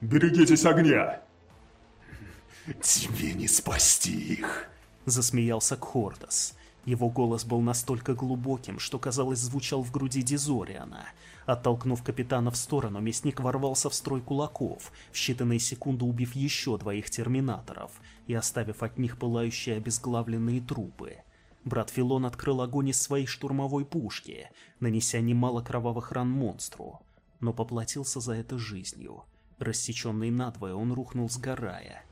«Берегитесь огня!» «Тебе не спасти их!» — засмеялся Кхордас. Его голос был настолько глубоким, что, казалось, звучал в груди Дизориана. Оттолкнув капитана в сторону, мясник ворвался в строй кулаков, в считанные секунды убив еще двоих терминаторов и оставив от них пылающие обезглавленные трупы. Брат Филон открыл огонь из своей штурмовой пушки, нанеся немало кровавых ран монстру, но поплатился за это жизнью. Рассеченный надвое, он рухнул сгорая.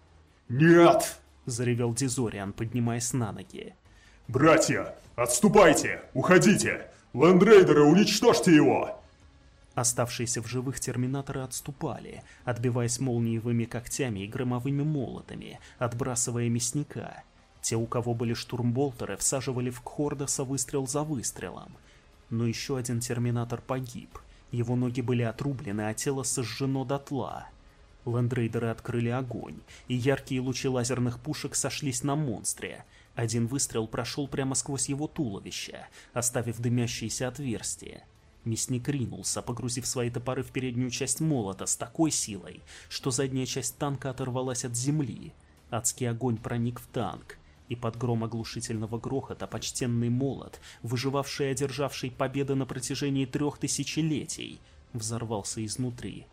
«Нет!» — заревел Дизориан, поднимаясь на ноги. «Братья, отступайте! Уходите! Лендрейдеры, уничтожьте его!» Оставшиеся в живых терминаторы отступали, отбиваясь молниевыми когтями и громовыми молотами, отбрасывая мясника. Те, у кого были штурмболтеры, всаживали в Кхордоса выстрел за выстрелом. Но еще один терминатор погиб. Его ноги были отрублены, а тело сожжено дотла. Лендрейдеры открыли огонь, и яркие лучи лазерных пушек сошлись на монстре. Один выстрел прошел прямо сквозь его туловище, оставив дымящееся отверстие. Мясник ринулся, погрузив свои топоры в переднюю часть молота с такой силой, что задняя часть танка оторвалась от земли. Адский огонь проник в танк, и под гром оглушительного грохота почтенный молот, выживавший и одержавший победы на протяжении трех тысячелетий, взорвался изнутри.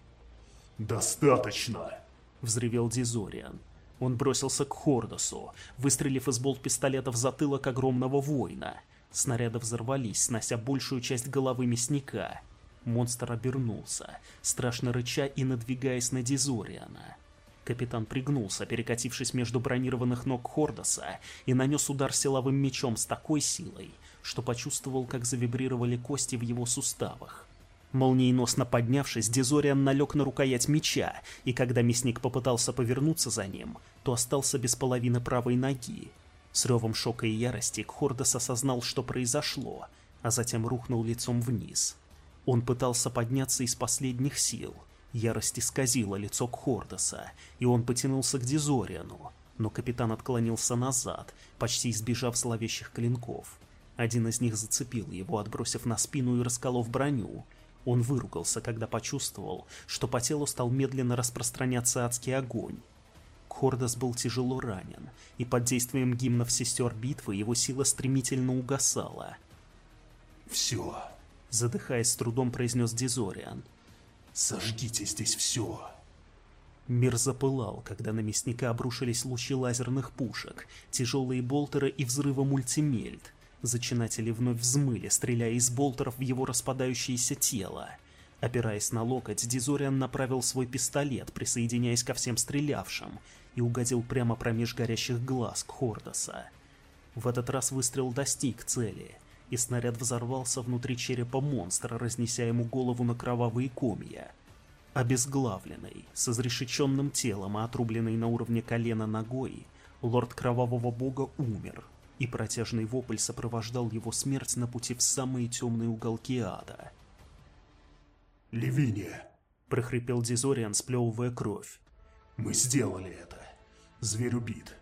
«Достаточно!» — взревел Дизориан. Он бросился к Хордосу, выстрелив из болт-пистолета в затылок огромного воина. Снаряды взорвались, снося большую часть головы мясника. Монстр обернулся, страшно рыча и надвигаясь на Дизориана. Капитан пригнулся, перекатившись между бронированных ног Хордоса, и нанес удар силовым мечом с такой силой, что почувствовал, как завибрировали кости в его суставах. Молниеносно поднявшись, Дизориан налег на рукоять меча, и когда мясник попытался повернуться за ним, то остался без половины правой ноги. С ревом шока и ярости Кхордос осознал, что произошло, а затем рухнул лицом вниз. Он пытался подняться из последних сил. Ярость исказила лицо Кхордоса, и он потянулся к Дизориану, но капитан отклонился назад, почти избежав зловещих клинков. Один из них зацепил его, отбросив на спину и расколов броню, он выругался, когда почувствовал, что по телу стал медленно распространяться адский огонь. Хордас был тяжело ранен, и под действием гимнов сестер битвы его сила стремительно угасала. «Все», — задыхаясь с трудом произнес Дизориан. «Сожгите здесь все». Мир запылал, когда на мясника обрушились лучи лазерных пушек, тяжелые болтеры и взрывы мультимельт. Зачинатели вновь взмыли, стреляя из болтеров в его распадающееся тело. Опираясь на локоть, Дизориан направил свой пистолет, присоединяясь ко всем стрелявшим, и угодил прямо промеж горящих глаз Хордоса. В этот раз выстрел достиг цели, и снаряд взорвался внутри черепа монстра, разнеся ему голову на кровавые комья. Обезглавленный, с изрешеченным телом и отрубленный на уровне колена ногой, лорд Кровавого Бога умер, и протяжный вопль сопровождал его смерть на пути в самые темные уголки ада. «Левиния!» — прохрипел Дизориан, сплевывая кровь. «Мы сделали это. Зверь убит».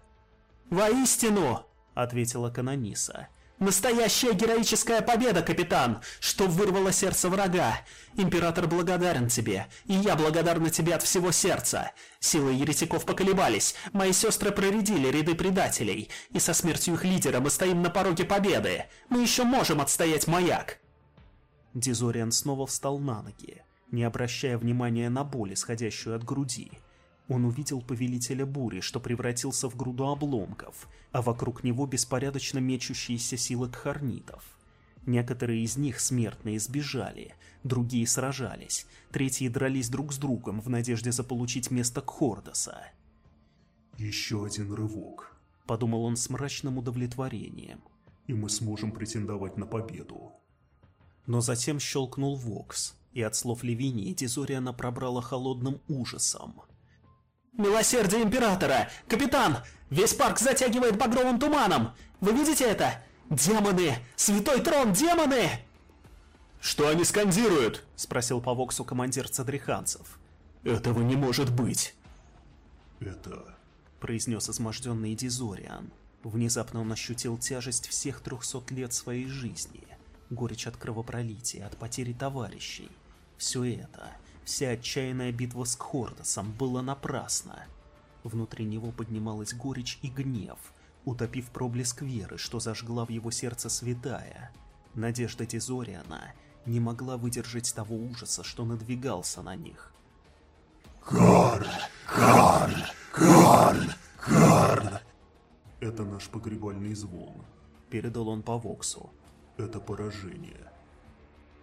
«Воистину!» — ответила Канониса. «Настоящая героическая победа, капитан, что вырвало сердце врага. Император благодарен тебе, и я благодарна тебе от всего сердца. Силы еретиков поколебались, мои сестры проредили ряды предателей, и со смертью их лидера мы стоим на пороге победы. Мы еще можем отстоять маяк». Дизориан снова встал на ноги, не обращая внимания на боль, исходящую от груди. Он увидел повелителя бури, что превратился в груду обломков, а вокруг него беспорядочно мечущиеся силы кхарнитов. Некоторые из них смертные сбежали, другие сражались, третьи дрались друг с другом в надежде заполучить место Кхордоса. «Еще один рывок», — подумал он с мрачным удовлетворением. «И мы сможем претендовать на победу». Но затем щелкнул Вокс, и от слов Левинии Дизориана пробрала холодным ужасом. «Милосердие Императора! Капитан! Весь парк затягивает багровым туманом! Вы видите это? Демоны! Святой трон, демоны!» «Что они скандируют?» — спросил по Воксу командир цадриханцев. «Этого не может быть!» «Это...» — произнес изможденный Дизориан. Внезапно он ощутил тяжесть всех трехсот лет своей жизни. Горечь от кровопролития, от потери товарищей. Все это, Вся отчаянная битва с Кхордосом была напрасна. Внутри него поднималась горечь и гнев, утопив проблеск веры, что зажгла в его сердце святая. Надежда Дизориана не могла выдержать того ужаса, что надвигался на них. Карл! Карл! Карл! Карл! Это наш погребальный звон. Передал он по Воксу. Это поражение.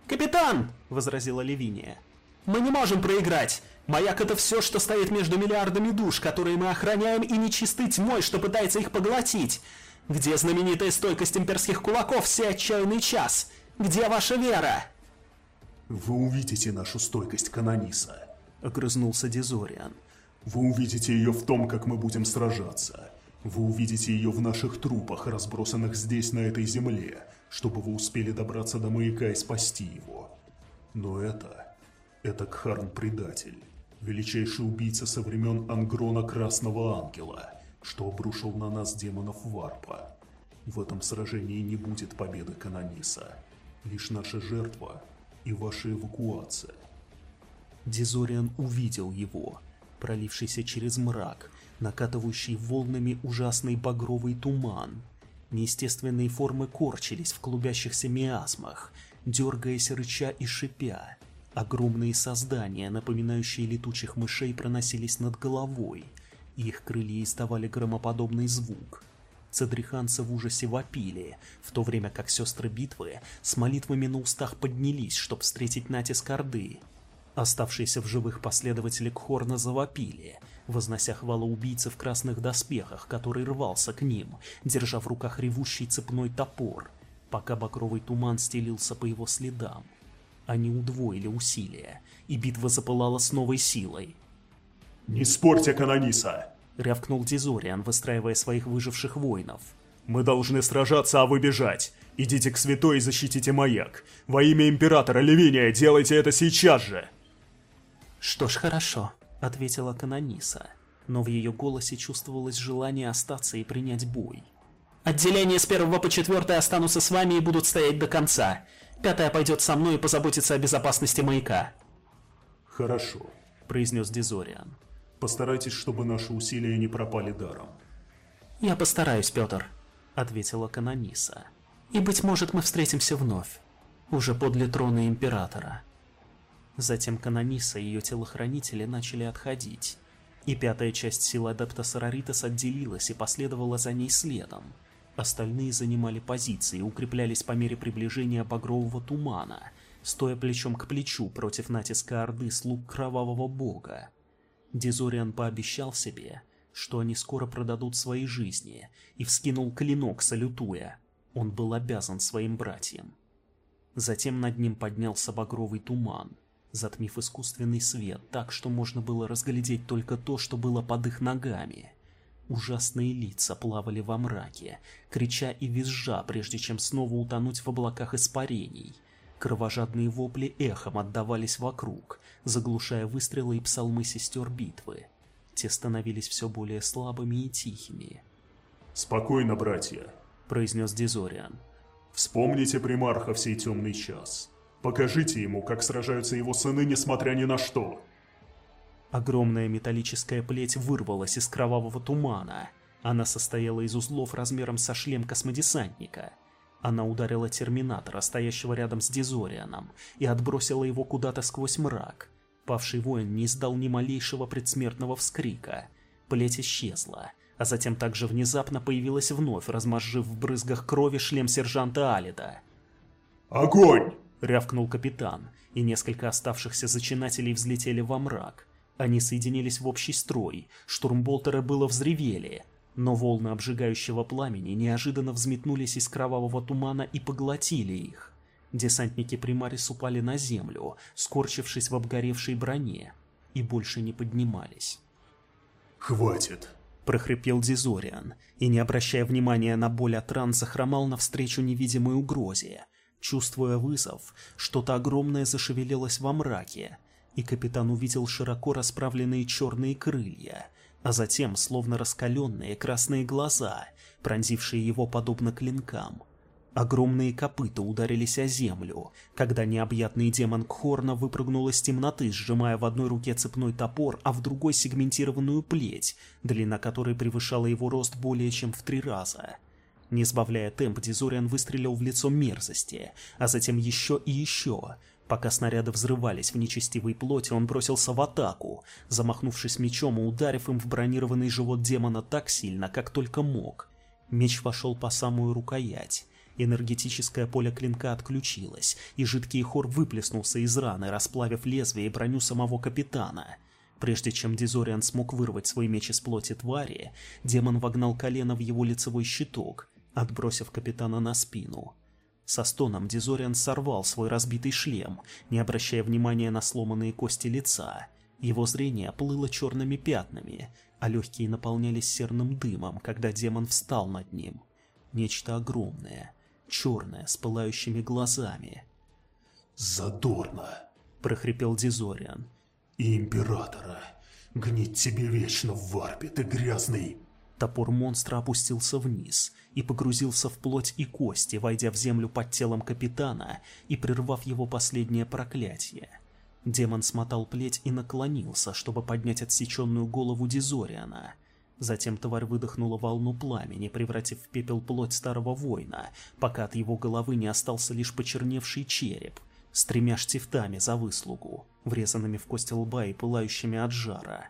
«Капитан!» — возразила Левиния. «Мы не можем проиграть! Маяк — это все, что стоит между миллиардами душ, которые мы охраняем, и нечистой тьмой, что пытается их поглотить! Где знаменитая стойкость имперских кулаков все отчаянный час? Где ваша вера?» Вы увидите нашу стойкость, Канониса. — огрызнулся Дизориан. Вы увидите ее в том, как мы будем сражаться. Вы увидите ее в наших трупах, разбросанных здесь, на этой земле, чтобы вы успели добраться до маяка и спасти его. Но это... это Кхарн-предатель, величайший убийца со времен Ангрона Красного Ангела, что обрушил на нас демонов Варпа. В этом сражении не будет победы Канониса. Лишь наша жертва и ваша эвакуация. Дизориан увидел его, пролившийся через мрак, накатывающий волнами ужасный багровый туман. Неестественные формы корчились в клубящихся миазмах, дергаясь рыча и шипя. Огромные создания, напоминающие летучих мышей, проносились над головой. Их крылья издавали громоподобный звук. Цедриханцы в ужасе вопили, в то время как сестры битвы с молитвами на устах поднялись, чтобы встретить натиск Орды. Оставшиеся в живых последователи Кхорна завопили, вознося хвалу убийцы в красных доспехах, который рвался к ним, держа в руках ревущий цепной топор, пока багровый туман стелился по его следам. Они удвоили усилия, и битва запылала с новой силой. «Не спорьте, Канониса!» — рявкнул Дизориан, выстраивая своих выживших воинов. «Мы должны сражаться, а вы бежать! Идите к святой и защитите маяк! Во имя Императора Левиния делайте это сейчас же!» «Что ж, хорошо», — ответила Канониса, но в ее голосе чувствовалось желание остаться и принять бой. «Отделение с первого по четвертое останутся с вами и будут стоять до конца. Пятая пойдет со мной и позаботится о безопасности маяка». Хорошо. — произнес Дизориан. Постарайтесь, чтобы наши усилия не пропали даром. «Я постараюсь, Петр», — ответила Канониса. «И, быть может, мы встретимся вновь, уже подле трона Императора». Затем Канониса и ее телохранители начали отходить, и пятая часть сил адепта Сараритас отделилась и последовала за ней следом. Остальные занимали позиции укреплялись по мере приближения багрового тумана, стоя плечом к плечу против натиска Орды слуг Кровавого Бога. Дизориан пообещал себе, что они скоро продадут свои жизни, и вскинул клинок, салютуя. Он был обязан своим братьям. Затем над ним поднялся багровый туман, затмив искусственный свет так, что можно было разглядеть только то, что было под их ногами. Ужасные лица плавали во мраке, крича и визжа, прежде чем снова утонуть в облаках испарений. Кровожадные вопли эхом отдавались вокруг, заглушая выстрелы и псалмы сестер битвы. Те становились все более слабыми и тихими. «Спокойно, братья», — произнес Дизориан. «Вспомните примарха в сей темный час. Покажите ему, как сражаются его сыны, несмотря ни на что». Огромная металлическая плеть вырвалась из кровавого тумана. Она состояла из узлов размером со шлем космодесантника. Она ударила Терминатора, стоящего рядом с Дизорианом, и отбросила его куда-то сквозь мрак. Павший воин не издал ни малейшего предсмертного вскрика. Плеть исчезла, а затем также внезапно появилась вновь, размозжив в брызгах крови шлем сержанта Алида. «Огонь!» — рявкнул капитан, и несколько оставшихся зачинателей взлетели во мрак. Они соединились в общий строй, штурмболтеры было взревели, но волны обжигающего пламени неожиданно взметнулись из кровавого тумана и поглотили их. Десантники Примарис упали на землю, скорчившись в обгоревшей броне, и больше не поднимались. Хватит. прохрипел Дизориан, и, не обращая внимания на боль от ран, захромал навстречу невидимой угрозе. Чувствуя вызов, что-то огромное зашевелилось во мраке, и капитан увидел широко расправленные черные крылья, а затем словно раскаленные красные глаза, пронзившие его подобно клинкам. Огромные копыта ударились о землю, когда необъятный демон Кхорна выпрыгнул из темноты, сжимая в одной руке цепной топор, а в другой сегментированную плеть, длина которой превышала его рост более чем в три раза. Не сбавляя темп, Дизориан выстрелил в лицо мерзости, а затем еще и еще. Пока снаряды взрывались в нечестивой плоти, он бросился в атаку, замахнувшись мечом и ударив им в бронированный живот демона так сильно, как только мог. Меч вошел по самую рукоять. Энергетическое поле клинка отключилось, и жидкий хор выплеснулся из раны, расплавив лезвие и броню самого капитана. Прежде чем Дизориан смог вырвать свой меч из плоти твари, демон вогнал колено в его лицевой щиток, отбросив капитана на спину. Со стоном Дизориан сорвал свой разбитый шлем, не обращая внимания на сломанные кости лица. Его зрение плыло черными пятнами, а легкие наполнялись серным дымом, когда демон встал над ним. Нечто огромное, черное, с пылающими глазами. «Задорно!» — прохрипел Дизориан. «И императора! Гнить тебе вечно в варпе, ты грязный!» Топор монстра опустился вниз и погрузился в плоть и кости, войдя в землю под телом капитана и прервав его последнее проклятие. Демон смотал плеть и наклонился, чтобы поднять отсеченную голову Дизориана — Затем тварь выдохнула волну пламени, превратив в пепел плоть старого воина, пока от его головы не остался лишь почерневший череп, с тремя штифтами за выслугу, врезанными в кость лба и пылающими от жара.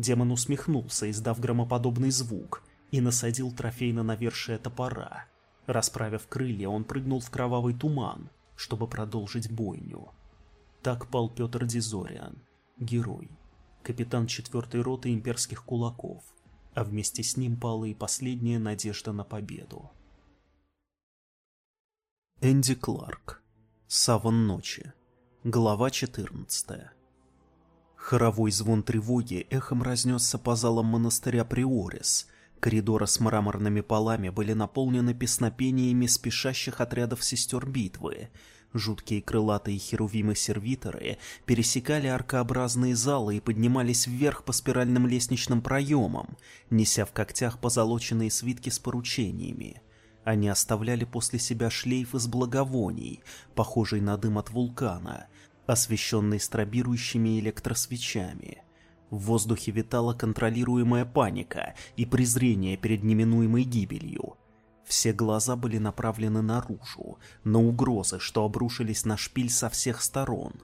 Демон усмехнулся, издав громоподобный звук, и насадил трофей на навершие топора. Расправив крылья, он прыгнул в кровавый туман, чтобы продолжить бойню. Так пал Петр Дизориан, герой, капитан четвертой роты имперских кулаков – а вместе с ним пала и последняя надежда на победу. Энди Кларк. Саван ночи. Глава 14. Хоровой звон тревоги эхом разнесся по залам монастыря Приорис. Коридоры с мраморными полами были наполнены песнопениями спешащих отрядов сестер битвы, Жуткие крылатые херувимы-сервиторы пересекали аркообразные залы и поднимались вверх по спиральным лестничным проемам, неся в когтях позолоченные свитки с поручениями. Они оставляли после себя шлейф из благовоний, похожий на дым от вулкана, освещенный стробирующими электросвечами. В воздухе витала контролируемая паника и презрение перед неминуемой гибелью. Все глаза были направлены наружу, на угрозы, что обрушились на шпиль со всех сторон.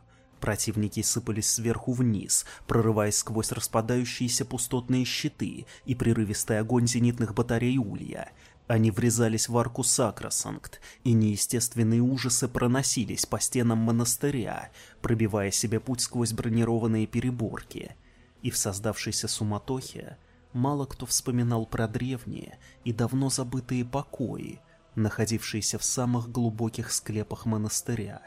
Противники сыпались сверху вниз, прорываясь сквозь распадающиеся пустотные щиты и прерывистый огонь зенитных батарей Улья. Они врезались в арку Сакрасанкт, и неестественные ужасы проносились по стенам монастыря, пробивая себе путь сквозь бронированные переборки. И в создавшейся суматохе мало кто вспоминал про древние и давно забытые покои, находившиеся в самых глубоких склепах монастыря.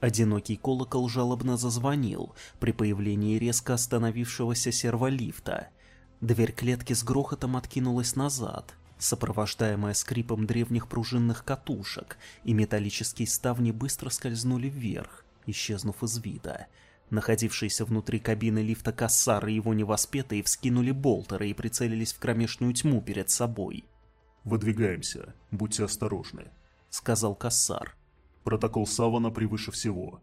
Одинокий колокол жалобно зазвонил при появлении резко остановившегося серволифта. Дверь клетки с грохотом откинулась назад, сопровождаемая скрипом древних пружинных катушек, и металлические ставни быстро скользнули вверх, исчезнув из вида — Находившиеся внутри кабины лифта Кассар и его невоспетые вскинули болтеры и прицелились в кромешную тьму перед собой. «Выдвигаемся. Будьте осторожны», — сказал Кассар. «Протокол Савана превыше всего».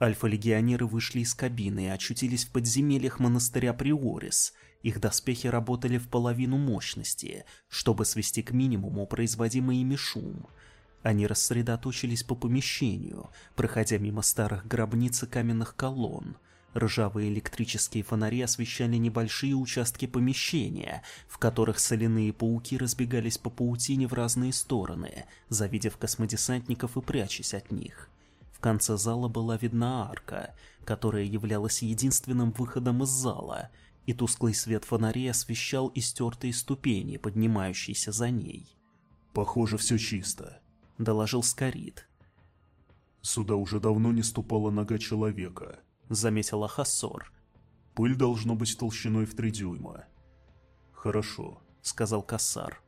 Альфа-легионеры вышли из кабины и очутились в подземельях монастыря Приорис. Их доспехи работали в половину мощности, чтобы свести к минимуму производимый ими шум — они рассредоточились по помещению, проходя мимо старых гробниц и каменных колонн. Ржавые электрические фонари освещали небольшие участки помещения, в которых соляные пауки разбегались по паутине в разные стороны, завидев космодесантников и прячась от них. В конце зала была видна арка, которая являлась единственным выходом из зала, и тусклый свет фонарей освещал истертые ступени, поднимающиеся за ней. «Похоже, все чисто», доложил Скорит. «Сюда уже давно не ступала нога человека», — заметила Хассор. «Пыль должно быть толщиной в три дюйма». «Хорошо», — сказал Кассар.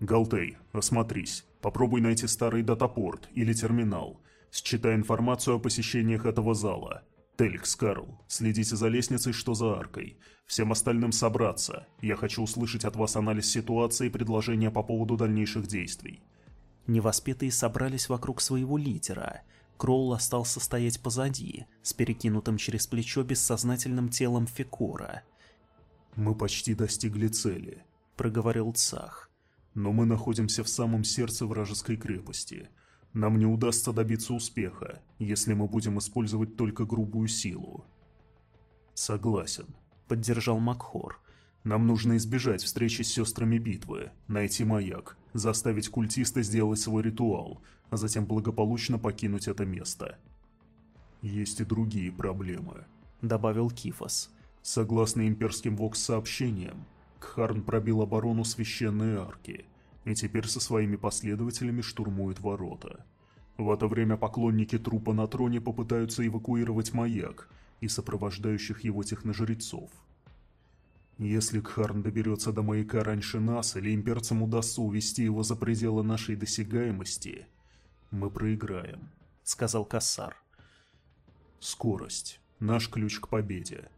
«Галтей, осмотрись. Попробуй найти старый датапорт или терминал. Считай информацию о посещениях этого зала. Телькс, Карл, следите за лестницей, что за аркой. Всем остальным собраться. Я хочу услышать от вас анализ ситуации и предложения по поводу дальнейших действий. Невоспетые собрались вокруг своего лидера. Кроул остался стоять позади, с перекинутым через плечо бессознательным телом Фикора. «Мы почти достигли цели», — проговорил Цах. «Но мы находимся в самом сердце вражеской крепости. Нам не удастся добиться успеха, если мы будем использовать только грубую силу». «Согласен», — поддержал Макхор. «Нам нужно избежать встречи с сестрами битвы, найти маяк, заставить культиста сделать свой ритуал, а затем благополучно покинуть это место. «Есть и другие проблемы», — добавил Кифос. «Согласно имперским вокс-сообщениям, Кхарн пробил оборону священной арки и теперь со своими последователями штурмует ворота. В это время поклонники трупа на троне попытаются эвакуировать маяк и сопровождающих его техножрецов. Если Кхарн доберется до маяка раньше нас, или имперцам удастся увести его за пределы нашей досягаемости, мы проиграем», — сказал Кассар. «Скорость. Наш ключ к победе».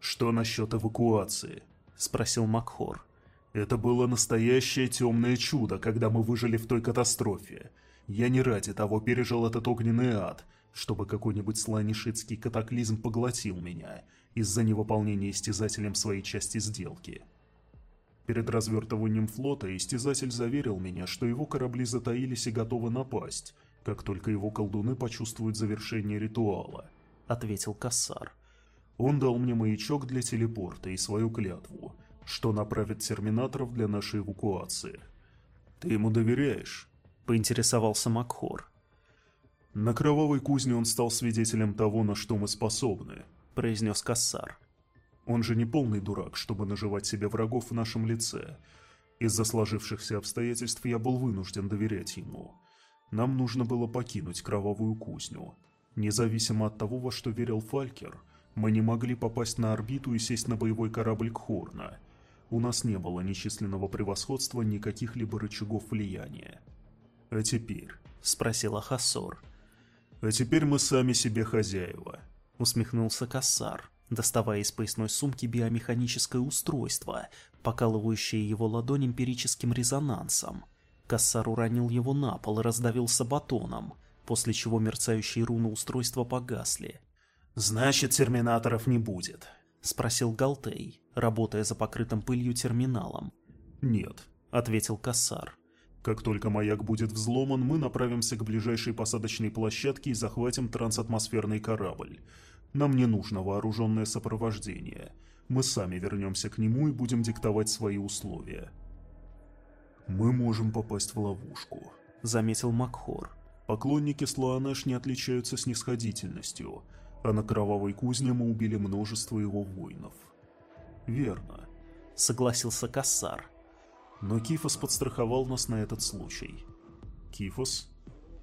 «Что насчет эвакуации?» — спросил Макхор. «Это было настоящее темное чудо, когда мы выжили в той катастрофе. Я не ради того пережил этот огненный ад, чтобы какой-нибудь сланишитский катаклизм поглотил меня из-за невыполнения истязателем своей части сделки». Перед развертыванием флота истязатель заверил меня, что его корабли затаились и готовы напасть, как только его колдуны почувствуют завершение ритуала, — ответил Кассар. Он дал мне маячок для телепорта и свою клятву, что направит терминаторов для нашей эвакуации. «Ты ему доверяешь?» — поинтересовался Макхор. «На кровавой кузне он стал свидетелем того, на что мы способны», — произнес Кассар. Он же не полный дурак, чтобы наживать себе врагов в нашем лице. Из-за сложившихся обстоятельств я был вынужден доверять ему. Нам нужно было покинуть кровавую кузню. Независимо от того, во что верил Фалькер, мы не могли попасть на орбиту и сесть на боевой корабль Кхорна. У нас не было ни численного превосходства, ни каких-либо рычагов влияния. «А теперь?» — спросила Хасор. «А теперь мы сами себе хозяева», — усмехнулся Кассар доставая из поясной сумки биомеханическое устройство, покалывающее его ладонь эмпирическим резонансом. Кассар уронил его на пол и раздавился батоном, после чего мерцающие руны устройства погасли. «Значит, терминаторов не будет?» — спросил Галтей, работая за покрытым пылью терминалом. «Нет», — ответил Кассар. «Как только маяк будет взломан, мы направимся к ближайшей посадочной площадке и захватим трансатмосферный корабль. Нам не нужно вооруженное сопровождение. Мы сами вернемся к нему и будем диктовать свои условия. «Мы можем попасть в ловушку», — заметил Макхор. «Поклонники Слоанеш не отличаются снисходительностью, а на Кровавой Кузне мы убили множество его воинов». «Верно», — согласился Кассар. «Но Кифос подстраховал нас на этот случай». «Кифос?»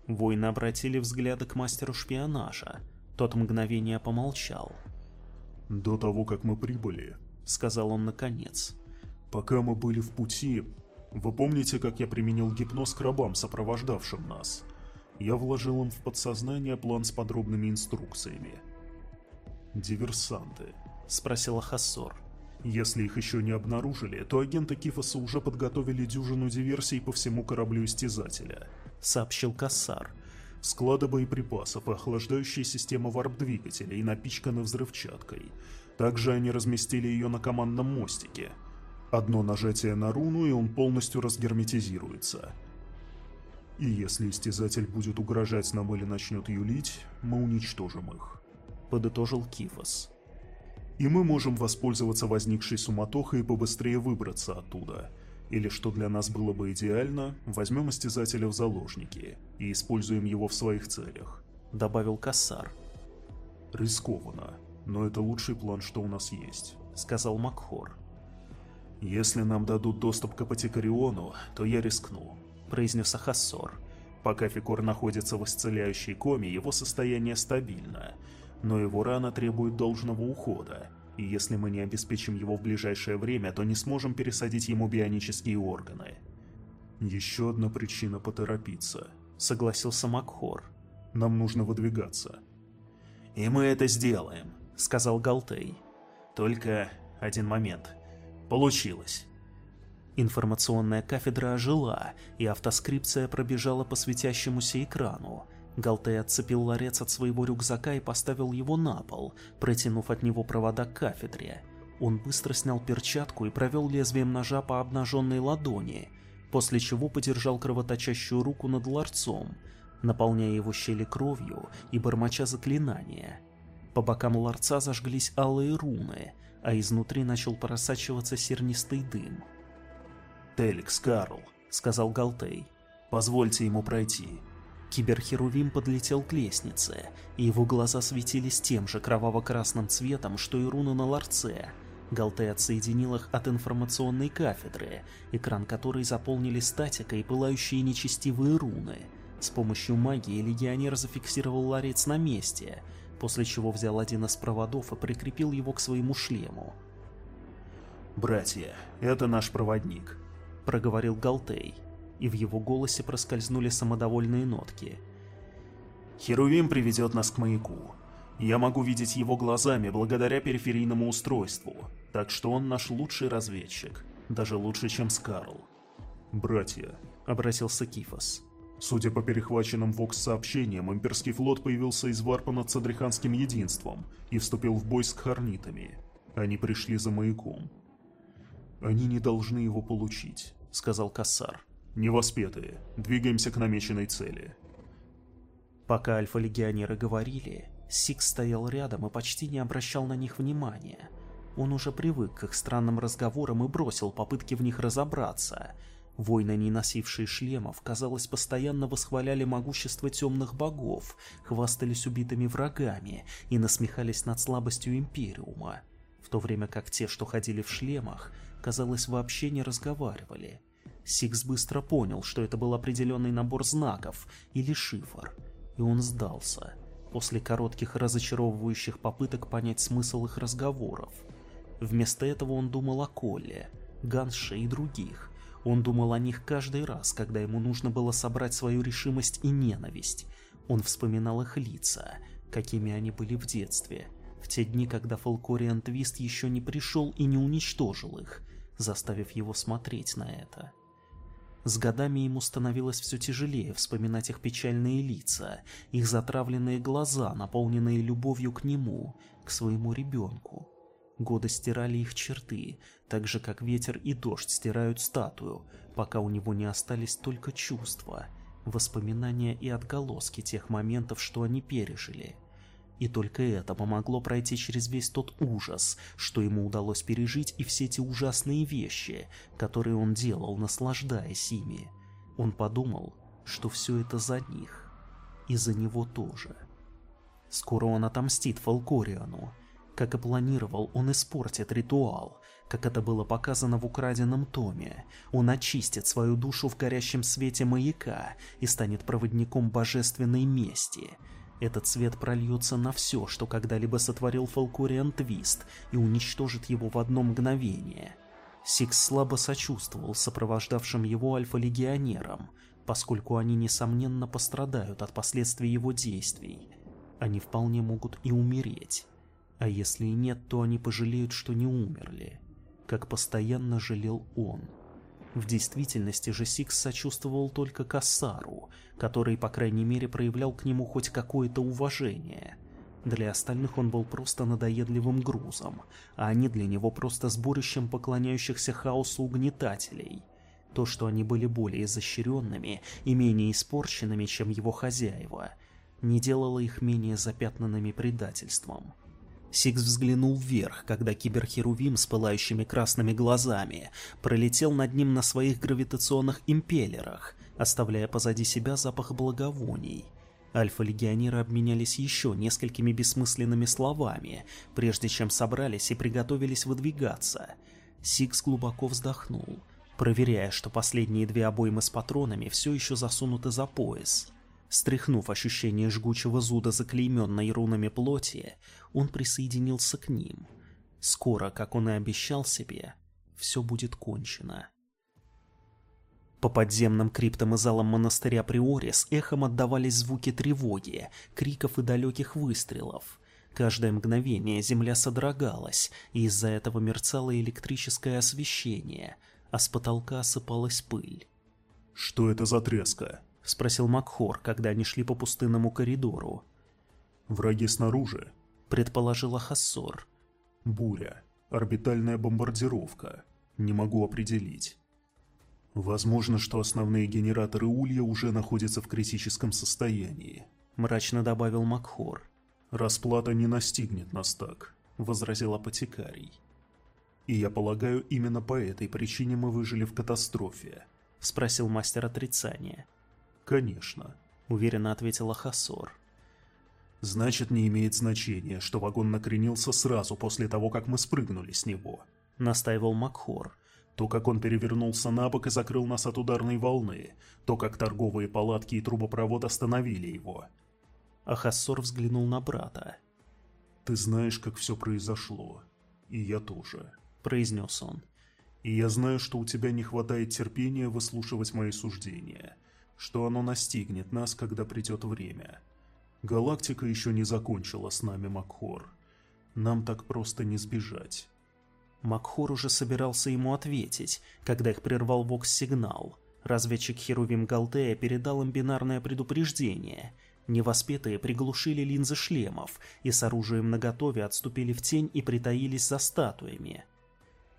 Воины обратили взгляды к мастеру шпионажа, тот мгновение помолчал. «До того, как мы прибыли», — сказал он наконец. «Пока мы были в пути, вы помните, как я применил гипноз к рабам, сопровождавшим нас? Я вложил им в подсознание план с подробными инструкциями». «Диверсанты», — спросила Хассор. «Если их еще не обнаружили, то агенты Кифоса уже подготовили дюжину диверсий по всему кораблю Истязателя», — сообщил Кассар склады боеприпасов и охлаждающая система варп-двигателей напичканы взрывчаткой. Также они разместили ее на командном мостике. Одно нажатие на руну, и он полностью разгерметизируется. И если Истязатель будет угрожать нам или начнет юлить, мы уничтожим их. Подытожил Кифос. И мы можем воспользоваться возникшей суматохой и побыстрее выбраться оттуда – или, что для нас было бы идеально, возьмем истязателя в заложники и используем его в своих целях», — добавил Кассар. «Рискованно, но это лучший план, что у нас есть», — сказал Макхор. «Если нам дадут доступ к Апотекариону, то я рискну», — произнес Ахассор. «Пока Фикор находится в исцеляющей коме, его состояние стабильно, но его рана требует должного ухода, и если мы не обеспечим его в ближайшее время, то не сможем пересадить ему бионические органы. Еще одна причина поторопиться, согласился Макхор. Нам нужно выдвигаться. И мы это сделаем, сказал Галтей. Только один момент. Получилось. Информационная кафедра ожила, и автоскрипция пробежала по светящемуся экрану. Галтей отцепил ларец от своего рюкзака и поставил его на пол, протянув от него провода к кафедре. Он быстро снял перчатку и провел лезвием ножа по обнаженной ладони, после чего подержал кровоточащую руку над ларцом, наполняя его щели кровью и бормоча заклинания. По бокам ларца зажглись алые руны, а изнутри начал просачиваться сернистый дым. «Теликс, Карл», — сказал Галтей, — «позвольте ему пройти». Киберхерувим подлетел к лестнице, и его глаза светились тем же кроваво-красным цветом, что и руны на ларце. Галтей отсоединил их от информационной кафедры, экран которой заполнили статика и пылающие нечестивые руны. С помощью магии легионер зафиксировал ларец на месте, после чего взял один из проводов и прикрепил его к своему шлему. «Братья, это наш проводник», — проговорил Галтей, и в его голосе проскользнули самодовольные нотки. «Херувим приведет нас к маяку. Я могу видеть его глазами благодаря периферийному устройству, так что он наш лучший разведчик, даже лучше, чем Скарл». «Братья», — обратился Кифос, — «судя по перехваченным ВОКС-сообщениям, имперский флот появился из варпа над Садриханским единством и вступил в бой с кхарнитами. Они пришли за маяком. «Они не должны его получить», — сказал Кассар. «Невоспетые. Двигаемся к намеченной цели». Пока альфа-легионеры говорили, Сикс стоял рядом и почти не обращал на них внимания. Он уже привык к их странным разговорам и бросил попытки в них разобраться. Воины, не носившие шлемов, казалось, постоянно восхваляли могущество темных богов, хвастались убитыми врагами и насмехались над слабостью Империума, в то время как те, что ходили в шлемах, казалось, вообще не разговаривали. Сикс быстро понял, что это был определенный набор знаков или шифр, и он сдался, после коротких разочаровывающих попыток понять смысл их разговоров. Вместо этого он думал о Коле, Ганше и других. Он думал о них каждый раз, когда ему нужно было собрать свою решимость и ненависть. Он вспоминал их лица, какими они были в детстве, в те дни, когда Фолкориан Твист еще не пришел и не уничтожил их, заставив его смотреть на это. С годами ему становилось все тяжелее вспоминать их печальные лица, их затравленные глаза, наполненные любовью к нему, к своему ребенку. Годы стирали их черты, так же как ветер и дождь стирают статую, пока у него не остались только чувства, воспоминания и отголоски тех моментов, что они пережили. И только это помогло пройти через весь тот ужас, что ему удалось пережить, и все те ужасные вещи, которые он делал, наслаждаясь ими. Он подумал, что все это за них. И за него тоже. Скоро он отомстит Фалкориану. Как и планировал, он испортит ритуал, как это было показано в украденном томе. Он очистит свою душу в горящем свете маяка и станет проводником божественной мести — этот свет прольется на все, что когда-либо сотворил Фалкориан Твист, и уничтожит его в одно мгновение. Сикс слабо сочувствовал сопровождавшим его альфа-легионерам, поскольку они, несомненно, пострадают от последствий его действий. Они вполне могут и умереть. А если и нет, то они пожалеют, что не умерли, как постоянно жалел он. В действительности же Сикс сочувствовал только Кассару, который, по крайней мере, проявлял к нему хоть какое-то уважение. Для остальных он был просто надоедливым грузом, а они для него просто сборищем поклоняющихся хаосу угнетателей. То, что они были более изощренными и менее испорченными, чем его хозяева, не делало их менее запятнанными предательством. Сикс взглянул вверх, когда киберхерувим с пылающими красными глазами пролетел над ним на своих гравитационных импеллерах, оставляя позади себя запах благовоний. Альфа-легионеры обменялись еще несколькими бессмысленными словами, прежде чем собрались и приготовились выдвигаться. Сикс глубоко вздохнул, проверяя, что последние две обоймы с патронами все еще засунуты за пояс. Стряхнув ощущение жгучего зуда заклейменной рунами плоти, он присоединился к ним. Скоро, как он и обещал себе, все будет кончено. По подземным криптам и залам монастыря Приорис эхом отдавались звуки тревоги, криков и далеких выстрелов. Каждое мгновение земля содрогалась, и из-за этого мерцало электрическое освещение, а с потолка осыпалась пыль. «Что это за треска?» — спросил Макхор, когда они шли по пустынному коридору. «Враги снаружи», — предположила Хассор. «Буря. Орбитальная бомбардировка. Не могу определить». «Возможно, что основные генераторы Улья уже находятся в критическом состоянии», — мрачно добавил Макхор. «Расплата не настигнет нас так», — возразил апотекарий. «И я полагаю, именно по этой причине мы выжили в катастрофе», — спросил мастер отрицания. «Конечно», — уверенно ответила Хасор. «Значит, не имеет значения, что вагон накренился сразу после того, как мы спрыгнули с него», — настаивал Макхор. «То, как он перевернулся на бок и закрыл нас от ударной волны, то, как торговые палатки и трубопровод остановили его». А Хассор взглянул на брата. «Ты знаешь, как все произошло. И я тоже», — произнес он. «И я знаю, что у тебя не хватает терпения выслушивать мои суждения» что оно настигнет нас, когда придет время. Галактика еще не закончила с нами, Макхор. Нам так просто не сбежать. Макхор уже собирался ему ответить, когда их прервал вокс-сигнал. Разведчик Херувим Галтея передал им бинарное предупреждение. Невоспетые приглушили линзы шлемов и с оружием наготове отступили в тень и притаились за статуями.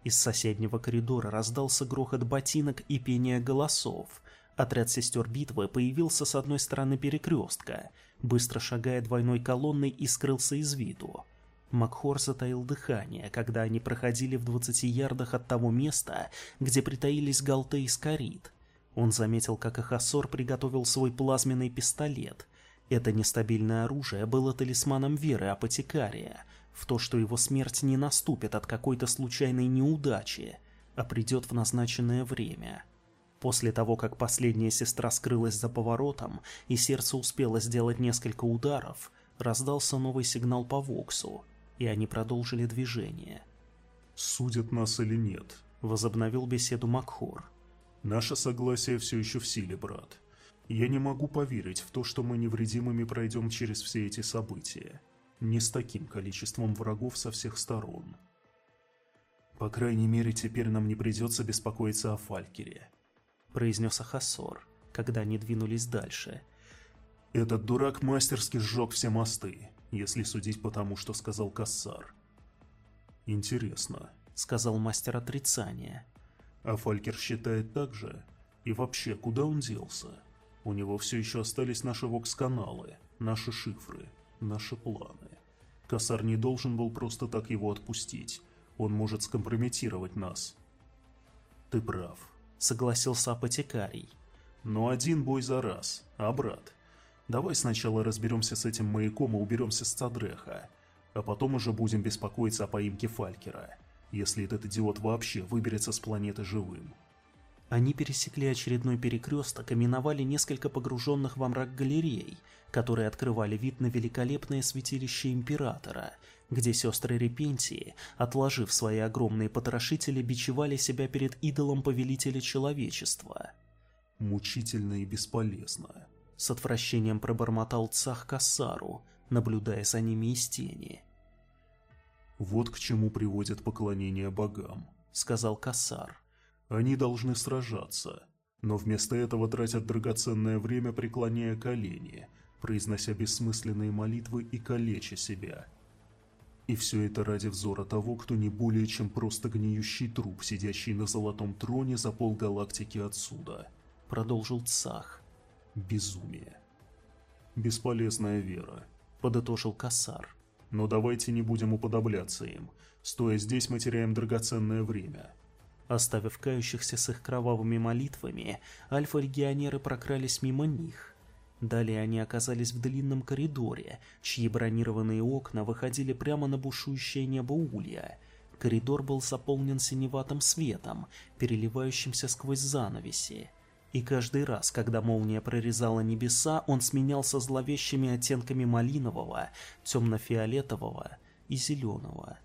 Из соседнего коридора раздался грохот ботинок и пение голосов. Отряд сестер битвы появился с одной стороны перекрестка, быстро шагая двойной колонной и скрылся из виду. Макхор затаил дыхание, когда они проходили в 20 ярдах от того места, где притаились Галте и Скорит. Он заметил, как Ахасор приготовил свой плазменный пистолет. Это нестабильное оружие было талисманом веры апотекария, в то, что его смерть не наступит от какой-то случайной неудачи, а придет в назначенное время. После того, как последняя сестра скрылась за поворотом, и сердце успело сделать несколько ударов, раздался новый сигнал по Воксу, и они продолжили движение. «Судят нас или нет?» — возобновил беседу Макхор. «Наше согласие все еще в силе, брат. Я не могу поверить в то, что мы невредимыми пройдем через все эти события. Не с таким количеством врагов со всех сторон. По крайней мере, теперь нам не придется беспокоиться о Фалькере произнес Ахасор, когда они двинулись дальше. «Этот дурак мастерски сжег все мосты, если судить по тому, что сказал Кассар». «Интересно», — сказал мастер отрицания. «А Фалькер считает так же? И вообще, куда он делся? У него все еще остались наши вокс-каналы, наши шифры, наши планы. Кассар не должен был просто так его отпустить. Он может скомпрометировать нас». «Ты прав», согласился апотекарий. «Но один бой за раз, а брат? Давай сначала разберемся с этим маяком и уберемся с Цадреха, а потом уже будем беспокоиться о поимке Фалькера, если этот идиот вообще выберется с планеты живым». Они пересекли очередной перекресток и миновали несколько погруженных во мрак галерей, которые открывали вид на великолепное святилище Императора, где сестры Репентии, отложив свои огромные потрошители, бичевали себя перед идолом Повелителя Человечества. «Мучительно и бесполезно», — с отвращением пробормотал Цах Кассару, наблюдая за ними из тени. «Вот к чему приводит поклонение богам», — сказал Кассар. «Они должны сражаться, но вместо этого тратят драгоценное время, преклоняя колени, произнося бессмысленные молитвы и калеча себя, и все это ради взора того, кто не более чем просто гниющий труп, сидящий на золотом троне за полгалактики отсюда. Продолжил Цах. Безумие. Бесполезная вера, подытожил Кассар. Но давайте не будем уподобляться им. Стоя здесь, мы теряем драгоценное время. Оставив кающихся с их кровавыми молитвами, альфа-легионеры прокрались мимо них. Далее они оказались в длинном коридоре, чьи бронированные окна выходили прямо на бушующее небо улья. Коридор был заполнен синеватым светом, переливающимся сквозь занавеси. И каждый раз, когда молния прорезала небеса, он сменялся зловещими оттенками малинового, темно-фиолетового и зеленого.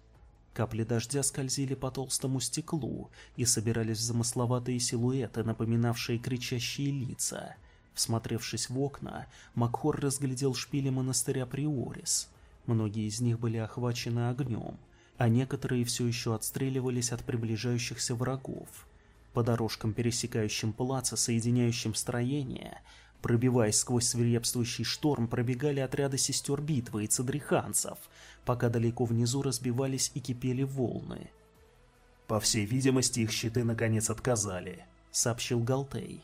Капли дождя скользили по толстому стеклу и собирались в замысловатые силуэты, напоминавшие кричащие лица — Всмотревшись в окна, Макхор разглядел шпили монастыря Приорис. Многие из них были охвачены огнем, а некоторые все еще отстреливались от приближающихся врагов. По дорожкам, пересекающим плаца, соединяющим строения, пробиваясь сквозь свирепствующий шторм, пробегали отряды сестер битвы и цадриханцев, пока далеко внизу разбивались и кипели волны. «По всей видимости, их щиты наконец отказали», — сообщил Галтей.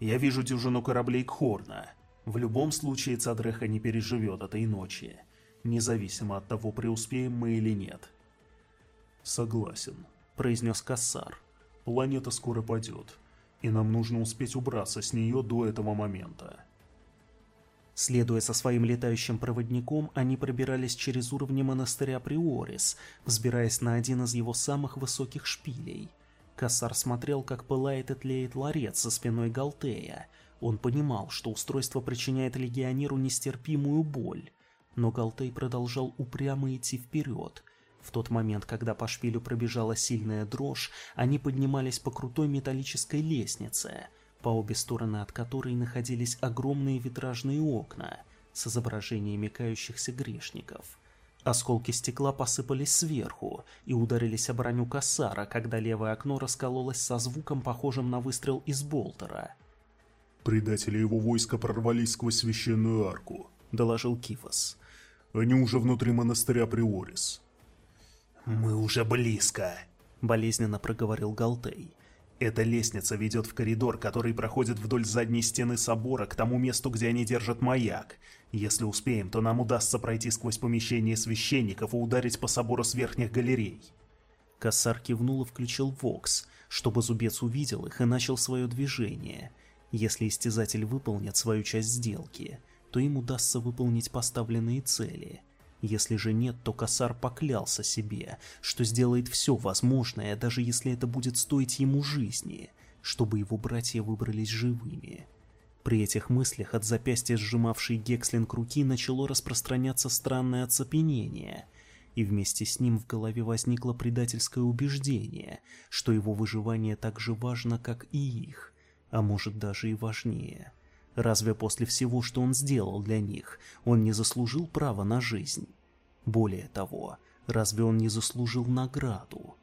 «Я вижу дюжину кораблей Кхорна. В любом случае Цадреха не переживет этой ночи, независимо от того, преуспеем мы или нет». «Согласен», — произнес Кассар. Планета скоро падет, и нам нужно успеть убраться с нее до этого момента. Следуя со своим летающим проводником, они пробирались через уровни монастыря Приорис, взбираясь на один из его самых высоких шпилей. Кассар смотрел, как пылает и тлеет ларец за спиной Галтея. Он понимал, что устройство причиняет легионеру нестерпимую боль, но Галтей продолжал упрямо идти вперед, в тот момент, когда по шпилю пробежала сильная дрожь, они поднимались по крутой металлической лестнице, по обе стороны от которой находились огромные витражные окна с изображениями кающихся грешников. Осколки стекла посыпались сверху и ударились о броню Кассара, когда левое окно раскололось со звуком, похожим на выстрел из болтера. «Предатели его войска прорвались сквозь священную арку», — доложил Кифос. «Они уже внутри монастыря Приорис. «Мы уже близко», — болезненно проговорил Галтей. «Эта лестница ведет в коридор, который проходит вдоль задней стены собора к тому месту, где они держат маяк. Если успеем, то нам удастся пройти сквозь помещение священников и ударить по собору с верхних галерей». Кассар кивнул и включил Вокс, чтобы зубец увидел их и начал свое движение. Если истязатель выполнит свою часть сделки, то им удастся выполнить поставленные цели — если же нет, то Касар поклялся себе, что сделает все возможное, даже если это будет стоить ему жизни, чтобы его братья выбрались живыми. При этих мыслях от запястья сжимавшей Гекслинг руки начало распространяться странное оцепенение, и вместе с ним в голове возникло предательское убеждение, что его выживание так же важно, как и их, а может даже и важнее. Разве после всего, что он сделал для них, он не заслужил права на жизнь? Более того, разве он не заслужил награду?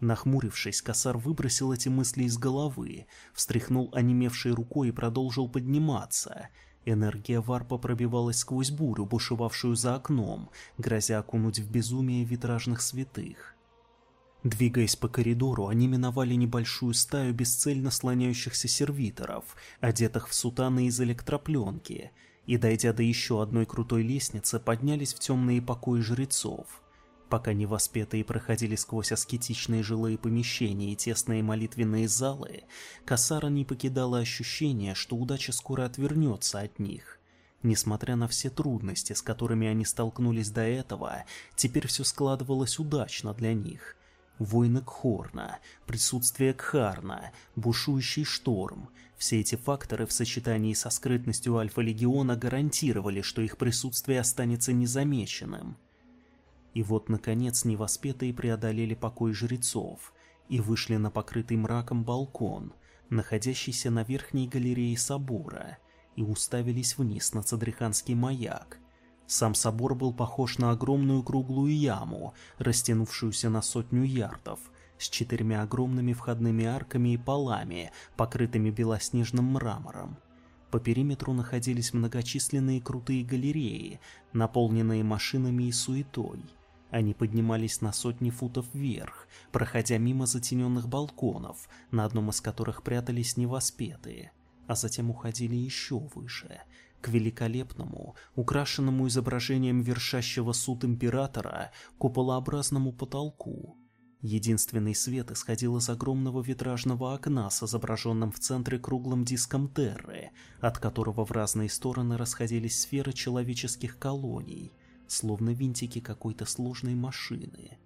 Нахмурившись, Косар выбросил эти мысли из головы, встряхнул онемевшей рукой и продолжил подниматься. Энергия варпа пробивалась сквозь бурю, бушевавшую за окном, грозя окунуть в безумие витражных святых. Двигаясь по коридору, они миновали небольшую стаю бесцельно слоняющихся сервиторов, одетых в сутаны из электропленки, и, дойдя до еще одной крутой лестницы, поднялись в темные покои жрецов. Пока невоспетые проходили сквозь аскетичные жилые помещения и тесные молитвенные залы, Касара не покидала ощущение, что удача скоро отвернется от них. Несмотря на все трудности, с которыми они столкнулись до этого, теперь все складывалось удачно для них войны Кхорна, присутствие Кхарна, бушующий шторм. Все эти факторы в сочетании со скрытностью Альфа-Легиона гарантировали, что их присутствие останется незамеченным. И вот, наконец, невоспетые преодолели покой жрецов и вышли на покрытый мраком балкон, находящийся на верхней галерее собора, и уставились вниз на Цадриханский маяк, сам собор был похож на огромную круглую яму, растянувшуюся на сотню ярдов, с четырьмя огромными входными арками и полами, покрытыми белоснежным мрамором. По периметру находились многочисленные крутые галереи, наполненные машинами и суетой. Они поднимались на сотни футов вверх, проходя мимо затененных балконов, на одном из которых прятались невоспетые, а затем уходили еще выше, к великолепному, украшенному изображением вершащего суд императора, куполообразному потолку. Единственный свет исходил из огромного витражного окна с изображенным в центре круглым диском Терры, от которого в разные стороны расходились сферы человеческих колоний, словно винтики какой-то сложной машины.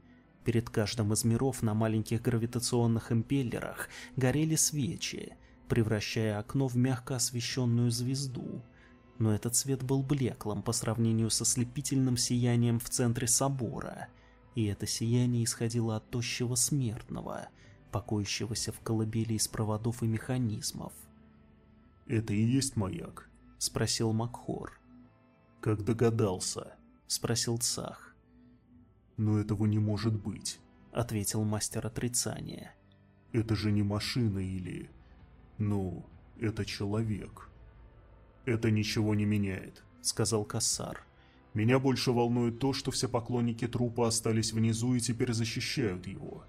Перед каждым из миров на маленьких гравитационных импеллерах горели свечи, превращая окно в мягко освещенную звезду — но этот свет был блеклым по сравнению со слепительным сиянием в центре собора, и это сияние исходило от тощего смертного, покоящегося в колыбели из проводов и механизмов. «Это и есть маяк?» — спросил Макхор. «Как догадался?» — спросил Цах. «Но этого не может быть», — ответил мастер отрицания. Это же не машина или... Ну, это человек. Это ничего не меняет, сказал Кассар. Меня больше волнует то, что все поклонники трупа остались внизу и теперь защищают его.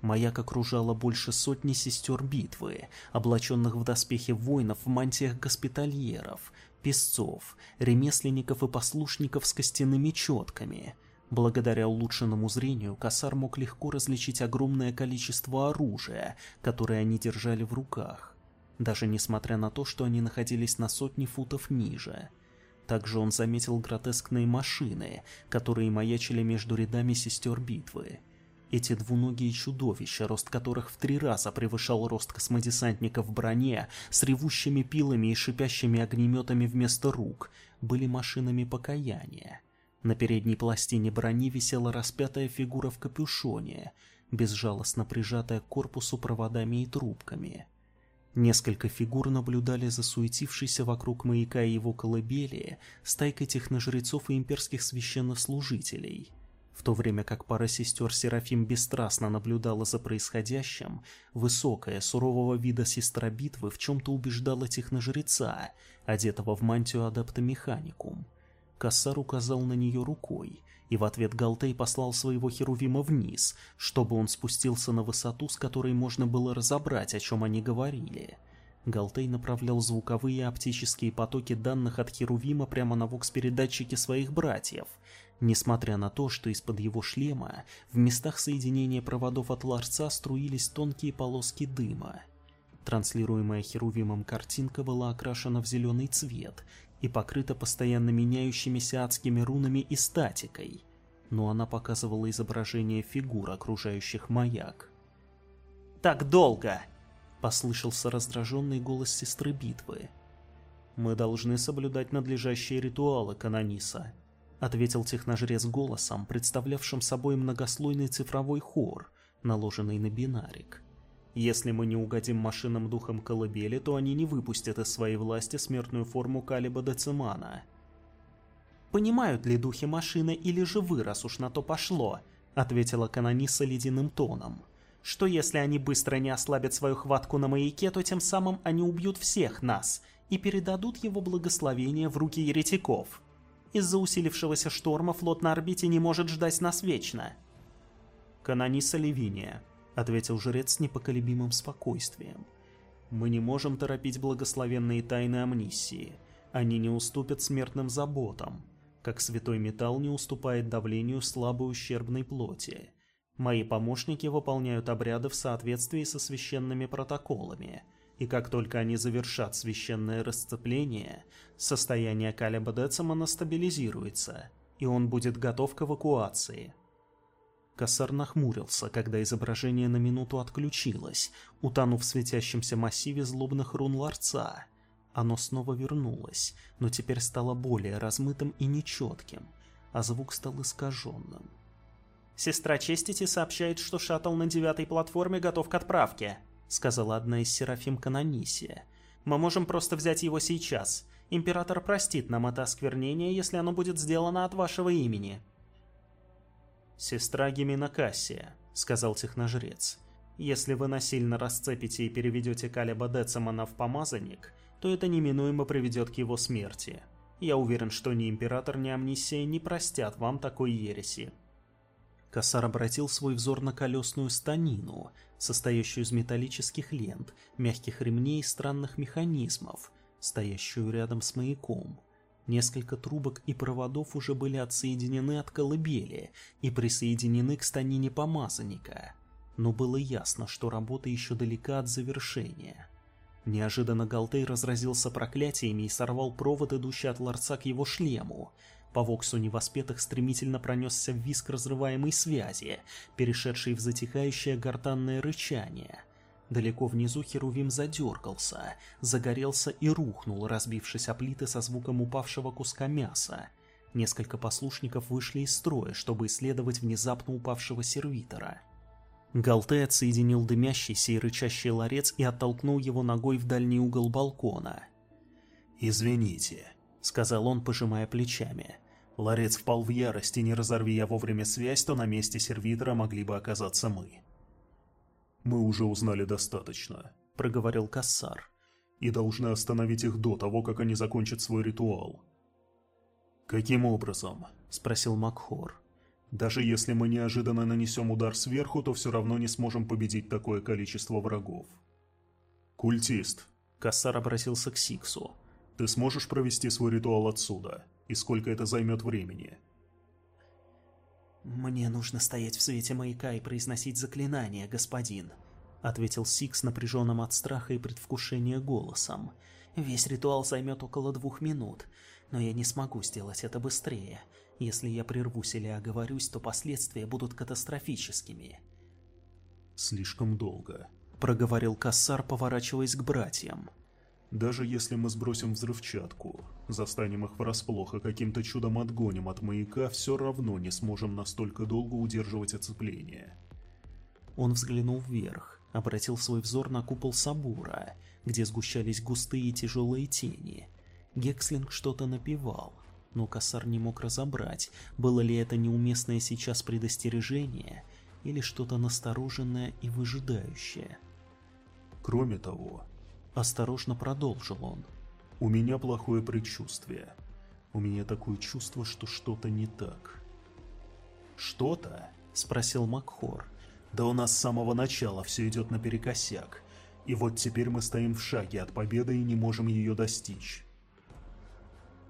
Маяк окружало больше сотни сестер битвы, облаченных в доспехи воинов в мантиях госпитальеров, песцов, ремесленников и послушников с костяными четками. Благодаря улучшенному зрению Косар мог легко различить огромное количество оружия, которое они держали в руках, даже несмотря на то, что они находились на сотни футов ниже. Также он заметил гротескные машины, которые маячили между рядами сестер битвы. Эти двуногие чудовища, рост которых в три раза превышал рост космодесантника в броне, с ревущими пилами и шипящими огнеметами вместо рук, были машинами покаяния. На передней пластине брони висела распятая фигура в капюшоне, безжалостно прижатая к корпусу проводами и трубками. Несколько фигур наблюдали за суетившейся вокруг маяка и его колыбели стайкой техножрецов и имперских священнослужителей – в то время как пара сестер Серафим бесстрастно наблюдала за происходящим, высокая, сурового вида сестра битвы в чем-то убеждала техножреца, одетого в мантию адепта механикум. Кассар указал на нее рукой, и в ответ Галтей послал своего Херувима вниз, чтобы он спустился на высоту, с которой можно было разобрать, о чем они говорили. Галтей направлял звуковые и оптические потоки данных от Херувима прямо на вокс-передатчики своих братьев, несмотря на то, что из-под его шлема в местах соединения проводов от ларца струились тонкие полоски дыма. Транслируемая Херувимом картинка была окрашена в зеленый цвет и покрыта постоянно меняющимися адскими рунами и статикой, но она показывала изображение фигур, окружающих маяк. «Так долго!» — послышался раздраженный голос сестры битвы. «Мы должны соблюдать надлежащие ритуалы, Канониса», ответил техножрец голосом, представлявшим собой многослойный цифровой хор, наложенный на бинарик. Если мы не угодим машинам духом колыбели, то они не выпустят из своей власти смертную форму Калиба Децимана. «Понимают ли духи машины или же вы, раз уж на то пошло?» — ответила Канониса ледяным тоном. «Что если они быстро не ослабят свою хватку на маяке, то тем самым они убьют всех нас и передадут его благословение в руки еретиков?» Из-за усилившегося шторма флот на орбите не может ждать нас вечно. Канониса Левиния, ответил жрец с непоколебимым спокойствием. Мы не можем торопить благословенные тайны амнисии. Они не уступят смертным заботам, как святой металл не уступает давлению слабой ущербной плоти. Мои помощники выполняют обряды в соответствии со священными протоколами – и как только они завершат священное расцепление, состояние Калеба Децимана стабилизируется, и он будет готов к эвакуации. Кассар нахмурился, когда изображение на минуту отключилось, утонув в светящемся массиве злобных рун ларца. Оно снова вернулось, но теперь стало более размытым и нечетким, а звук стал искаженным. «Сестра Честити сообщает, что шаттл на девятой платформе готов к отправке», сказала одна из Серафим Канонисия. «Мы можем просто взять его сейчас. Император простит нам это осквернение, если оно будет сделано от вашего имени». «Сестра Гемина Кассия», — сказал техножрец. «Если вы насильно расцепите и переведете Калеба Децимана в помазанник, то это неминуемо приведет к его смерти. Я уверен, что ни Император, ни Амнисия не простят вам такой ереси». Кассар обратил свой взор на колесную станину, состоящую из металлических лент, мягких ремней и странных механизмов, стоящую рядом с маяком. Несколько трубок и проводов уже были отсоединены от колыбели и присоединены к станине помазанника. Но было ясно, что работа еще далека от завершения. Неожиданно Галтей разразился проклятиями и сорвал провод, идущий от ларца к его шлему, по воксу невоспетых стремительно пронесся виск разрываемой связи, перешедший в затихающее гортанное рычание. Далеко внизу Херувим задергался, загорелся и рухнул, разбившись о плиты со звуком упавшего куска мяса. Несколько послушников вышли из строя, чтобы исследовать внезапно упавшего сервитора. Галте отсоединил дымящийся и рычащий ларец и оттолкнул его ногой в дальний угол балкона. «Извините», — сказал он, пожимая плечами. Ларец впал в ярость, и не разорви я вовремя связь, то на месте сервитора могли бы оказаться мы. «Мы уже узнали достаточно», — проговорил Кассар. «И должны остановить их до того, как они закончат свой ритуал». «Каким образом?» — спросил Макхор. «Даже если мы неожиданно нанесем удар сверху, то все равно не сможем победить такое количество врагов». «Культист», — Кассар обратился к Сиксу. «Ты сможешь провести свой ритуал отсюда? И сколько это займет времени?» «Мне нужно стоять в свете маяка и произносить заклинание, господин», — ответил Сикс напряженным от страха и предвкушения голосом. «Весь ритуал займет около двух минут, но я не смогу сделать это быстрее. Если я прервусь или оговорюсь, то последствия будут катастрофическими». «Слишком долго», — проговорил Кассар, поворачиваясь к братьям. Даже если мы сбросим взрывчатку, застанем их врасплох и каким-то чудом отгоним от маяка, все равно не сможем настолько долго удерживать оцепление. Он взглянул вверх, обратил свой взор на купол Сабура, где сгущались густые тяжелые тени. Гекслинг что-то напевал, но Кассар не мог разобрать, было ли это неуместное сейчас предостережение или что-то настороженное и выжидающее. Кроме того, Осторожно продолжил он. «У меня плохое предчувствие. У меня такое чувство, что что-то не так». «Что-то?» – спросил Макхор. «Да у нас с самого начала все идет наперекосяк. И вот теперь мы стоим в шаге от победы и не можем ее достичь».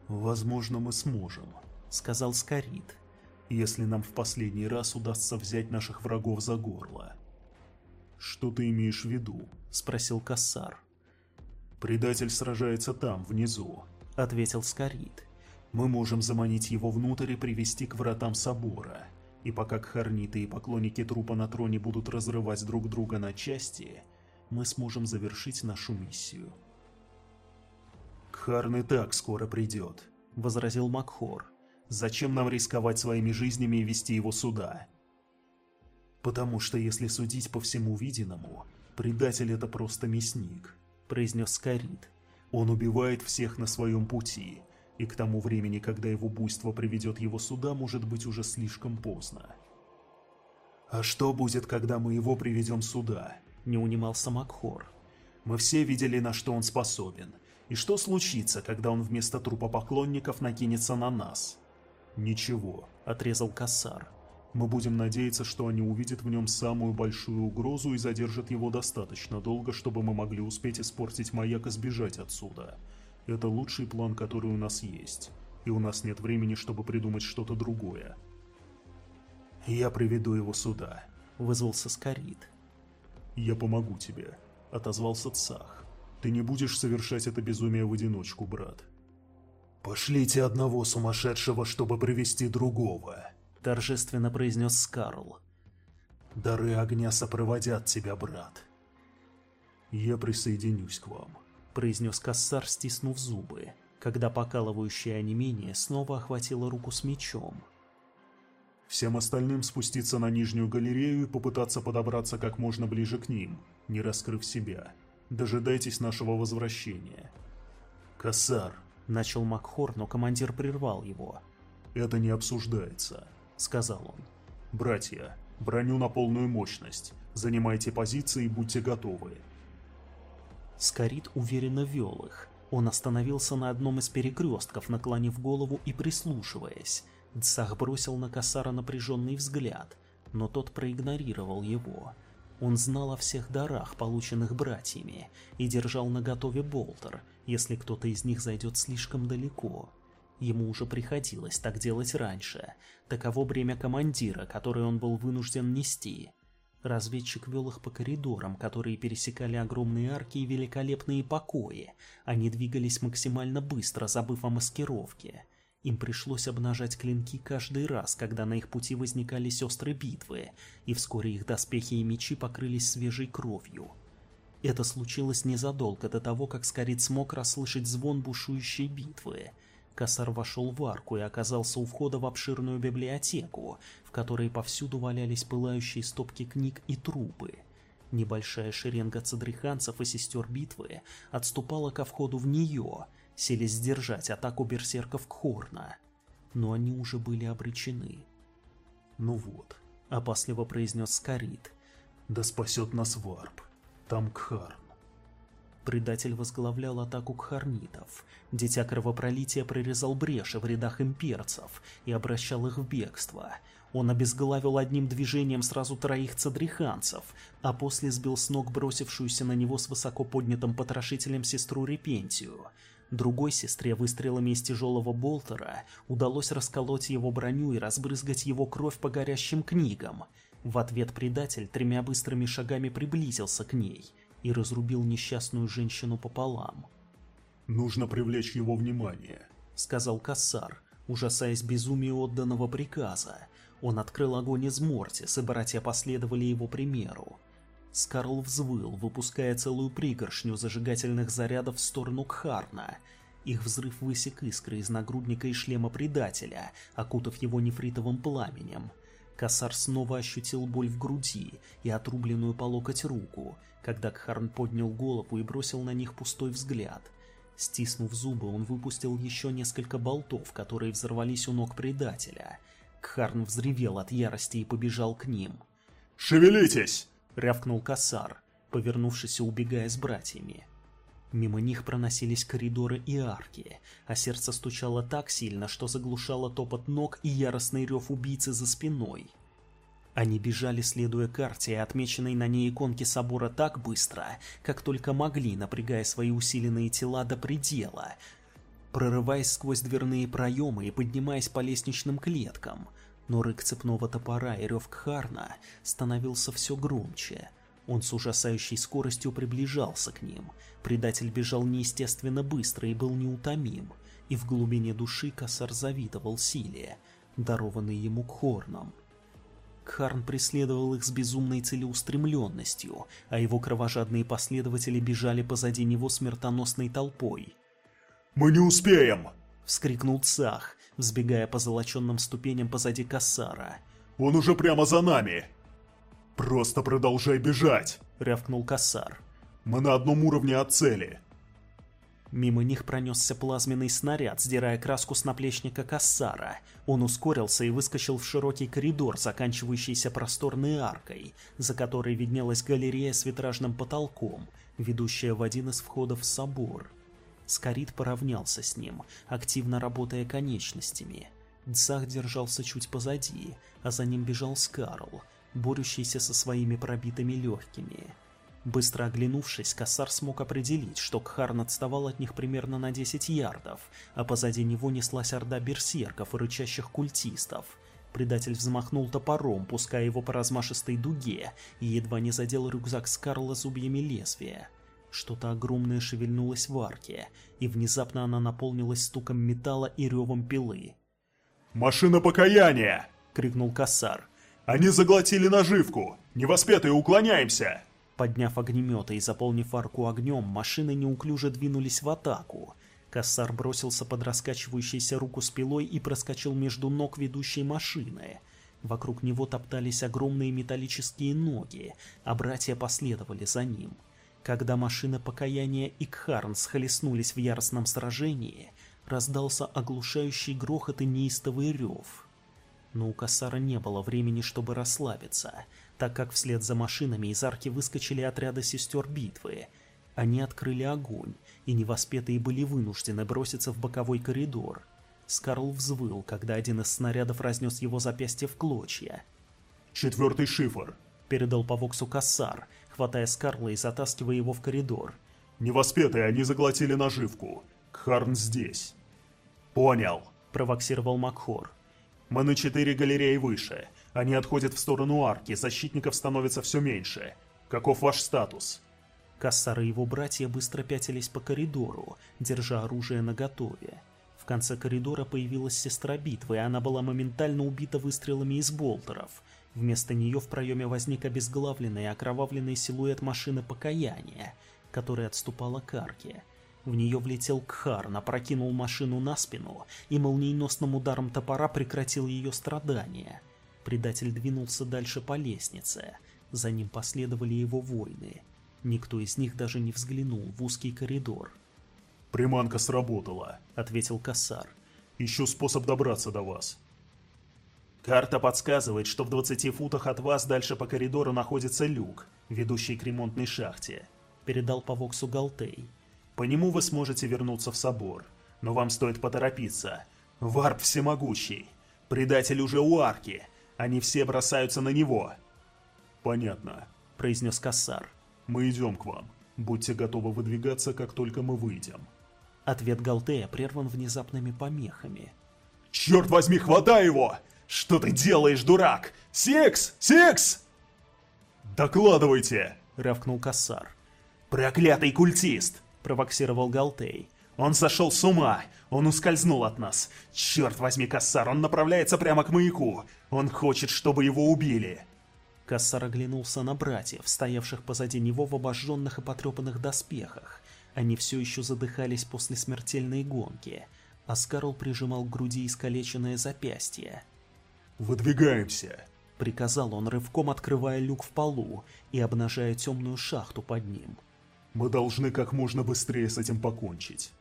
«Возможно, мы сможем», — сказал Скорит, «если нам в последний раз удастся взять наших врагов за горло». «Что ты имеешь в виду?» — спросил Кассар. «Предатель сражается там, внизу», — ответил Скорит. «Мы можем заманить его внутрь и привести к вратам собора. И пока кхарниты и поклонники трупа на троне будут разрывать друг друга на части, мы сможем завершить нашу миссию». «Кхарн и так скоро придет», — возразил Макхор. «Зачем нам рисковать своими жизнями и вести его сюда?» «Потому что если судить по всему виденному, предатель — это просто мясник», произнес Скорит. «Он убивает всех на своем пути, и к тому времени, когда его буйство приведет его сюда, может быть уже слишком поздно». «А что будет, когда мы его приведем сюда?» – не унимался Макхор. «Мы все видели, на что он способен. И что случится, когда он вместо трупа поклонников накинется на нас?» «Ничего», – отрезал Кассар. Мы будем надеяться, что они увидят в нем самую большую угрозу и задержат его достаточно долго, чтобы мы могли успеть испортить маяк и сбежать отсюда. Это лучший план, который у нас есть. И у нас нет времени, чтобы придумать что-то другое. «Я приведу его сюда», — вызвался Скорит. «Я помогу тебе», — отозвался Цах. «Ты не будешь совершать это безумие в одиночку, брат». «Пошлите одного сумасшедшего, чтобы привести другого», — торжественно произнес Скарл. «Дары огня сопроводят тебя, брат». «Я присоединюсь к вам», — произнес Кассар, стиснув зубы, когда покалывающее онемение снова охватило руку с мечом. «Всем остальным спуститься на нижнюю галерею и попытаться подобраться как можно ближе к ним, не раскрыв себя. Дожидайтесь нашего возвращения». «Кассар», — начал Макхор, но командир прервал его. «Это не обсуждается», сказал он. «Братья, броню на полную мощность. Занимайте позиции и будьте готовы». Скорит уверенно вел их. Он остановился на одном из перекрестков, наклонив голову и прислушиваясь. Дсах бросил на Касара напряженный взгляд, но тот проигнорировал его. Он знал о всех дарах, полученных братьями, и держал наготове болтер, если кто-то из них зайдет слишком далеко. Ему уже приходилось так делать раньше. Таково бремя командира, которое он был вынужден нести. Разведчик вел их по коридорам, которые пересекали огромные арки и великолепные покои. Они двигались максимально быстро, забыв о маскировке. Им пришлось обнажать клинки каждый раз, когда на их пути возникали сестры битвы, и вскоре их доспехи и мечи покрылись свежей кровью. Это случилось незадолго до того, как Скорит смог расслышать звон бушующей битвы – Косар вошел в арку и оказался у входа в обширную библиотеку, в которой повсюду валялись пылающие стопки книг и трупы. Небольшая шеренга цадриханцев и сестер битвы отступала ко входу в нее, селись сдержать атаку берсерков Кхорна. Но они уже были обречены. «Ну вот», — опасливо произнес Скорит, — Да спасет нас Варп. Там Кхарн. Предатель возглавлял атаку кхарнитов. Дитя кровопролития прорезал бреши в рядах имперцев и обращал их в бегство. Он обезглавил одним движением сразу троих цадриханцев, а после сбил с ног бросившуюся на него с высоко поднятым потрошителем сестру Репентию. Другой сестре выстрелами из тяжелого болтера удалось расколоть его броню и разбрызгать его кровь по горящим книгам. В ответ предатель тремя быстрыми шагами приблизился к ней – и разрубил несчастную женщину пополам. «Нужно привлечь его внимание», — сказал Кассар, ужасаясь безумию отданного приказа. Он открыл огонь из Мортис, и братья последовали его примеру. Скарл взвыл, выпуская целую пригоршню зажигательных зарядов в сторону Кхарна. Их взрыв высек искры из нагрудника и шлема предателя, окутав его нефритовым пламенем. Кассар снова ощутил боль в груди и отрубленную по локоть руку, когда Кхарн поднял голову и бросил на них пустой взгляд. Стиснув зубы, он выпустил еще несколько болтов, которые взорвались у ног предателя. Кхарн взревел от ярости и побежал к ним. «Шевелитесь!» — рявкнул Кассар, повернувшись и убегая с братьями. Мимо них проносились коридоры и арки, а сердце стучало так сильно, что заглушало топот ног и яростный рев убийцы за спиной. Они бежали, следуя карте и отмеченной на ней иконке собора так быстро, как только могли, напрягая свои усиленные тела до предела, прорываясь сквозь дверные проемы и поднимаясь по лестничным клеткам. Но рык цепного топора и рев Кхарна становился все громче — он с ужасающей скоростью приближался к ним. Предатель бежал неестественно быстро и был неутомим, и в глубине души Кассар завидовал силе, дарованной ему Кхорном. Кхарн преследовал их с безумной целеустремленностью, а его кровожадные последователи бежали позади него смертоносной толпой. «Мы не успеем!» — вскрикнул Цах, взбегая по золоченным ступеням позади Кассара. «Он уже прямо за нами!» «Просто продолжай бежать!» — рявкнул Кассар. «Мы на одном уровне от цели!» Мимо них пронесся плазменный снаряд, сдирая краску с наплечника Кассара. Он ускорился и выскочил в широкий коридор, заканчивающийся просторной аркой, за которой виднелась галерея с витражным потолком, ведущая в один из входов в собор. Скорит поравнялся с ним, активно работая конечностями. Дзах держался чуть позади, а за ним бежал Скарл, борющийся со своими пробитыми легкими. Быстро оглянувшись, Кассар смог определить, что Кхарн отставал от них примерно на 10 ярдов, а позади него неслась орда берсерков и рычащих культистов. Предатель взмахнул топором, пуская его по размашистой дуге, и едва не задел рюкзак Скарла зубьями лезвия. Что-то огромное шевельнулось в арке, и внезапно она наполнилась стуком металла и ревом пилы. «Машина покаяния!» — крикнул Кассар. Они заглотили наживку! Невоспетые, уклоняемся!» Подняв огнеметы и заполнив арку огнем, машины неуклюже двинулись в атаку. Кассар бросился под раскачивающейся руку с пилой и проскочил между ног ведущей машины. Вокруг него топтались огромные металлические ноги, а братья последовали за ним. Когда машина покаяния и Кхарн схлестнулись в яростном сражении, раздался оглушающий грохот и неистовый рев. Но у Кассара не было времени, чтобы расслабиться, так как вслед за машинами из арки выскочили отряды сестер битвы. Они открыли огонь, и невоспетые были вынуждены броситься в боковой коридор. Скарл взвыл, когда один из снарядов разнес его запястье в клочья. «Четвертый шифр», — передал по Воксу Кассар, хватая Скарла и затаскивая его в коридор. «Невоспетые, они заглотили наживку. Кхарн здесь». «Понял», — провоксировал Макхор. Мы на четыре галереи выше. Они отходят в сторону арки, защитников становится все меньше. Каков ваш статус?» Кассар и его братья быстро пятились по коридору, держа оружие наготове. В конце коридора появилась сестра битвы, и она была моментально убита выстрелами из болтеров. Вместо нее в проеме возник обезглавленный и окровавленный силуэт машины покаяния, которая отступала к арке. В нее влетел Кхар, опрокинул машину на спину и молниеносным ударом топора прекратил ее страдания. Предатель двинулся дальше по лестнице. За ним последовали его воины. Никто из них даже не взглянул в узкий коридор. «Приманка сработала», — ответил Кассар. «Ищу способ добраться до вас». Карта подсказывает, что в 20 футах от вас дальше по коридору находится люк, ведущий к ремонтной шахте. Передал по Воксу Галтей. По нему вы сможете вернуться в собор. Но вам стоит поторопиться. Варп всемогущий. Предатель уже у арки. Они все бросаются на него. Понятно, произнес Кассар. Мы идем к вам. Будьте готовы выдвигаться, как только мы выйдем. Ответ Галтея прерван внезапными помехами. «Черт возьми, хватай его! Что ты делаешь, дурак? Секс! Секс!» «Докладывайте!» — рявкнул Кассар. «Проклятый культист!» — провоксировал Галтей. «Он сошел с ума! Он ускользнул от нас! Черт возьми, Кассар, он направляется прямо к маяку! Он хочет, чтобы его убили!» Кассар оглянулся на братьев, стоявших позади него в обожженных и потрепанных доспехах. Они все еще задыхались после смертельной гонки, а Скарл прижимал к груди искалеченное запястье. «Выдвигаемся!» — приказал он, рывком открывая люк в полу и обнажая темную шахту под ним. «Мы должны как можно быстрее с этим покончить».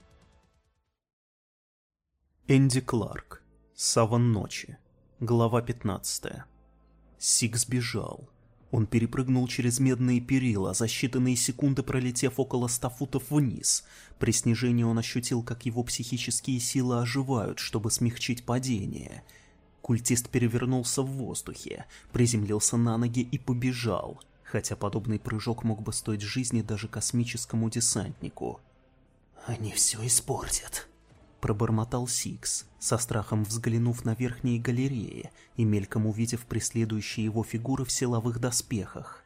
Энди Кларк. Саван ночи. Глава 15. Сик сбежал. Он перепрыгнул через медные перила, за считанные секунды пролетев около ста футов вниз. При снижении он ощутил, как его психические силы оживают, чтобы смягчить падение. Культист перевернулся в воздухе, приземлился на ноги и побежал, хотя подобный прыжок мог бы стоить жизни даже космическому десантнику. «Они все испортят», Пробормотал Сикс, со страхом взглянув на верхние галереи и мельком увидев преследующие его фигуры в силовых доспехах.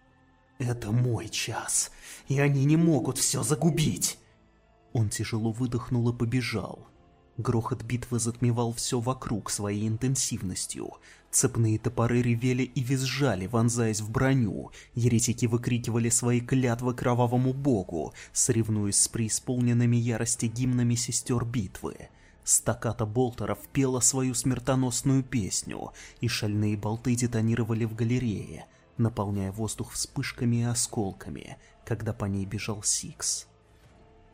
«Это мой час, и они не могут все загубить!» Он тяжело выдохнул и побежал. Грохот битвы затмевал все вокруг своей интенсивностью. Цепные топоры ревели и визжали, вонзаясь в броню. Еретики выкрикивали свои клятвы кровавому богу, соревнуясь с преисполненными ярости гимнами сестер битвы. Стаката болтеров пела свою смертоносную песню, и шальные болты детонировали в галерее, наполняя воздух вспышками и осколками, когда по ней бежал Сикс.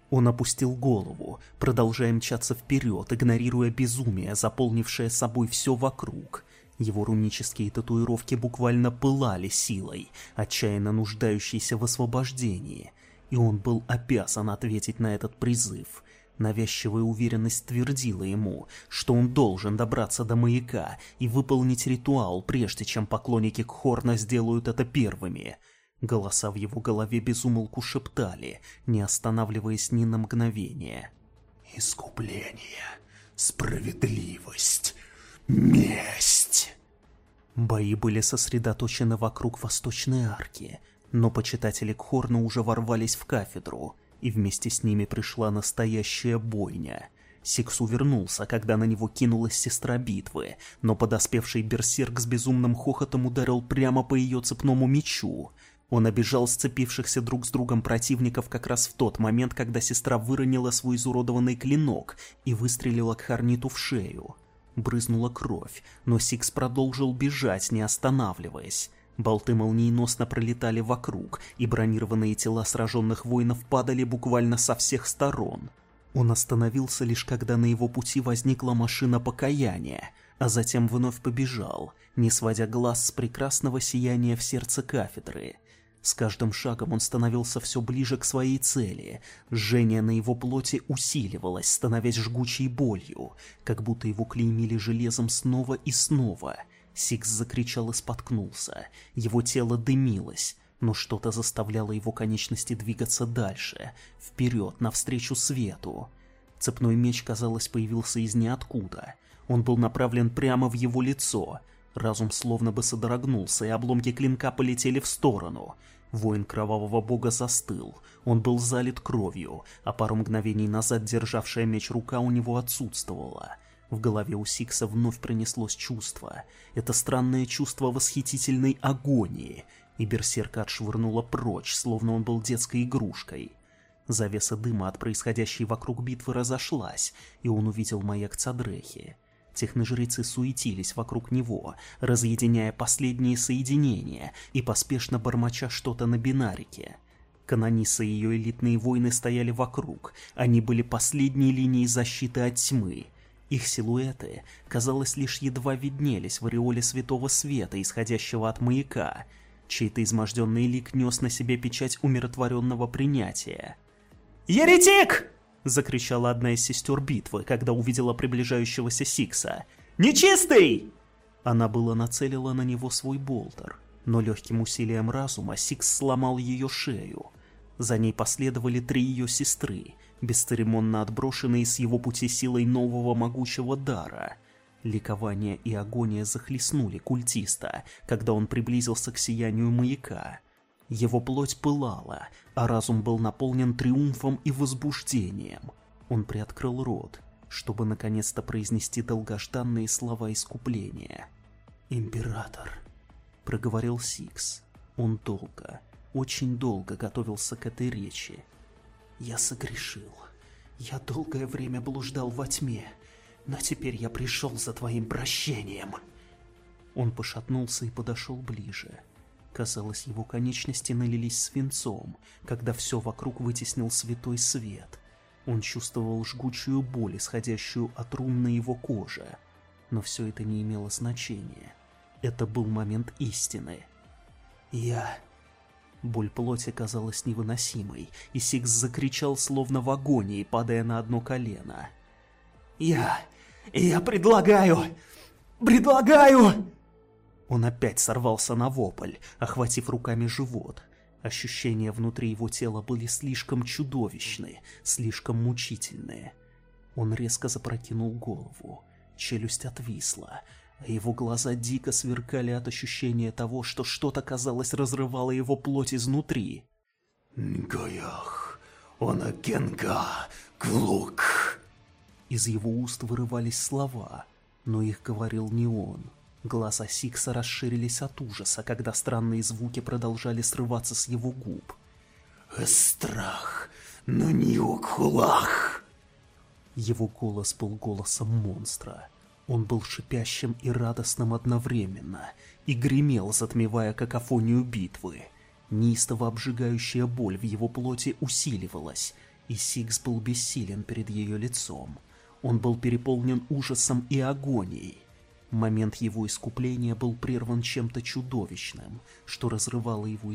Он опустил голову, продолжая мчаться вперед, игнорируя безумие, заполнившее собой все вокруг. Его рунические татуировки буквально пылали силой, отчаянно нуждающейся в освобождении, и он был обязан ответить на этот призыв. Навязчивая уверенность твердила ему, что он должен добраться до маяка и выполнить ритуал, прежде чем поклонники Кхорна сделают это первыми — Голоса в его голове безумолку шептали, не останавливаясь ни на мгновение. «Искупление, справедливость, месть!» Бои были сосредоточены вокруг восточной арки, но почитатели Кхорна уже ворвались в кафедру, и вместе с ними пришла настоящая бойня. Сикс увернулся, когда на него кинулась сестра битвы, но подоспевший берсерк с безумным хохотом ударил прямо по ее цепному мечу. Он обегал сцепившихся друг с другом противников как раз в тот момент, когда сестра выронила свой изуродованный клинок и выстрелила кхорниту в шею. Брызнула кровь, но Сикс продолжил бежать, не останавливаясь. Болты молниеносно пролетали вокруг, и бронированные тела сраженных воинов падали буквально со всех сторон. Он остановился лишь когда на его пути возникла машина покаяния, а затем вновь побежал, не сводя глаз с прекрасного сияния в сердце кафедры — с каждым шагом он становился все ближе к своей цели. Жжение на его плоти усиливалось, становясь жгучей болью, как будто его клеймили железом снова и снова. Сикс закричал и споткнулся. Его тело дымилось, но что-то заставляло его конечности двигаться дальше, вперед, навстречу свету. Цепной меч, казалось, появился из ниоткуда. Он был направлен прямо в его лицо — Разум словно бы содрогнулся, и обломки клинка полетели в сторону. Воин кровавого бога застыл. Он был залит кровью, а пару мгновений назад державшая меч рука у него отсутствовала. В голове у Сикса вновь пронеслось чувство. Это странное чувство восхитительной агонии, и берсерка отшвырнула прочь, словно он был детской игрушкой. Завеса дыма от происходящей вокруг битвы разошлась, и он увидел маяк Цадрехи. Техножрецы суетились вокруг него, разъединяя последние соединения и поспешно бормоча что-то на бинарике. Канонисы и ее элитные воины стояли вокруг, они были последней линией защиты от тьмы. Их силуэты, казалось, лишь едва виднелись в ореоле святого света, исходящего от маяка. Чей-то изможденный лик нес на себе печать умиротворенного принятия. «Еретик!» — закричала одна из сестер битвы, когда увидела приближающегося Сикса. «Нечистый!» Она была нацелила на него свой болтер, но легким усилием разума Сикс сломал ее шею. За ней последовали три ее сестры, бесцеремонно отброшенные с его пути силой нового могучего дара. Ликование и агония захлестнули культиста, когда он приблизился к сиянию маяка. Его плоть пылала, а разум был наполнен триумфом и возбуждением. Он приоткрыл рот, чтобы наконец-то произнести долгожданные слова искупления. «Император», — проговорил Сикс. Он долго, очень долго готовился к этой речи. «Я согрешил. Я долгое время блуждал во тьме, но теперь я пришел за твоим прощением». Он пошатнулся и подошел ближе. Казалось, его конечности налились свинцом, когда все вокруг вытеснил святой свет. Он чувствовал жгучую боль, исходящую от рун на его коже. Но все это не имело значения. Это был момент истины. «Я...» Боль плоти казалась невыносимой, и Сикс закричал словно в агонии, падая на одно колено. «Я... я предлагаю... предлагаю...» Он опять сорвался на вопль, охватив руками живот. Ощущения внутри его тела были слишком чудовищные, слишком мучительные. Он резко запрокинул голову. Челюсть отвисла, а его глаза дико сверкали от ощущения того, что что-то, казалось, разрывало его плоть изнутри. «Гаях, онагенга, глук!» Из его уст вырывались слова, но их говорил не он. Глаза Сикса расширились от ужаса, когда странные звуки продолжали срываться с его губ. «Страх, но не укхулах!» Его голос был голосом монстра. Он был шипящим и радостным одновременно и гремел, затмевая какофонию битвы. Неистово обжигающая боль в его плоти усиливалась, и Сикс был бессилен перед ее лицом. Он был переполнен ужасом и агонией. Момент его искупления был прерван чем-то чудовищным, что разрывало его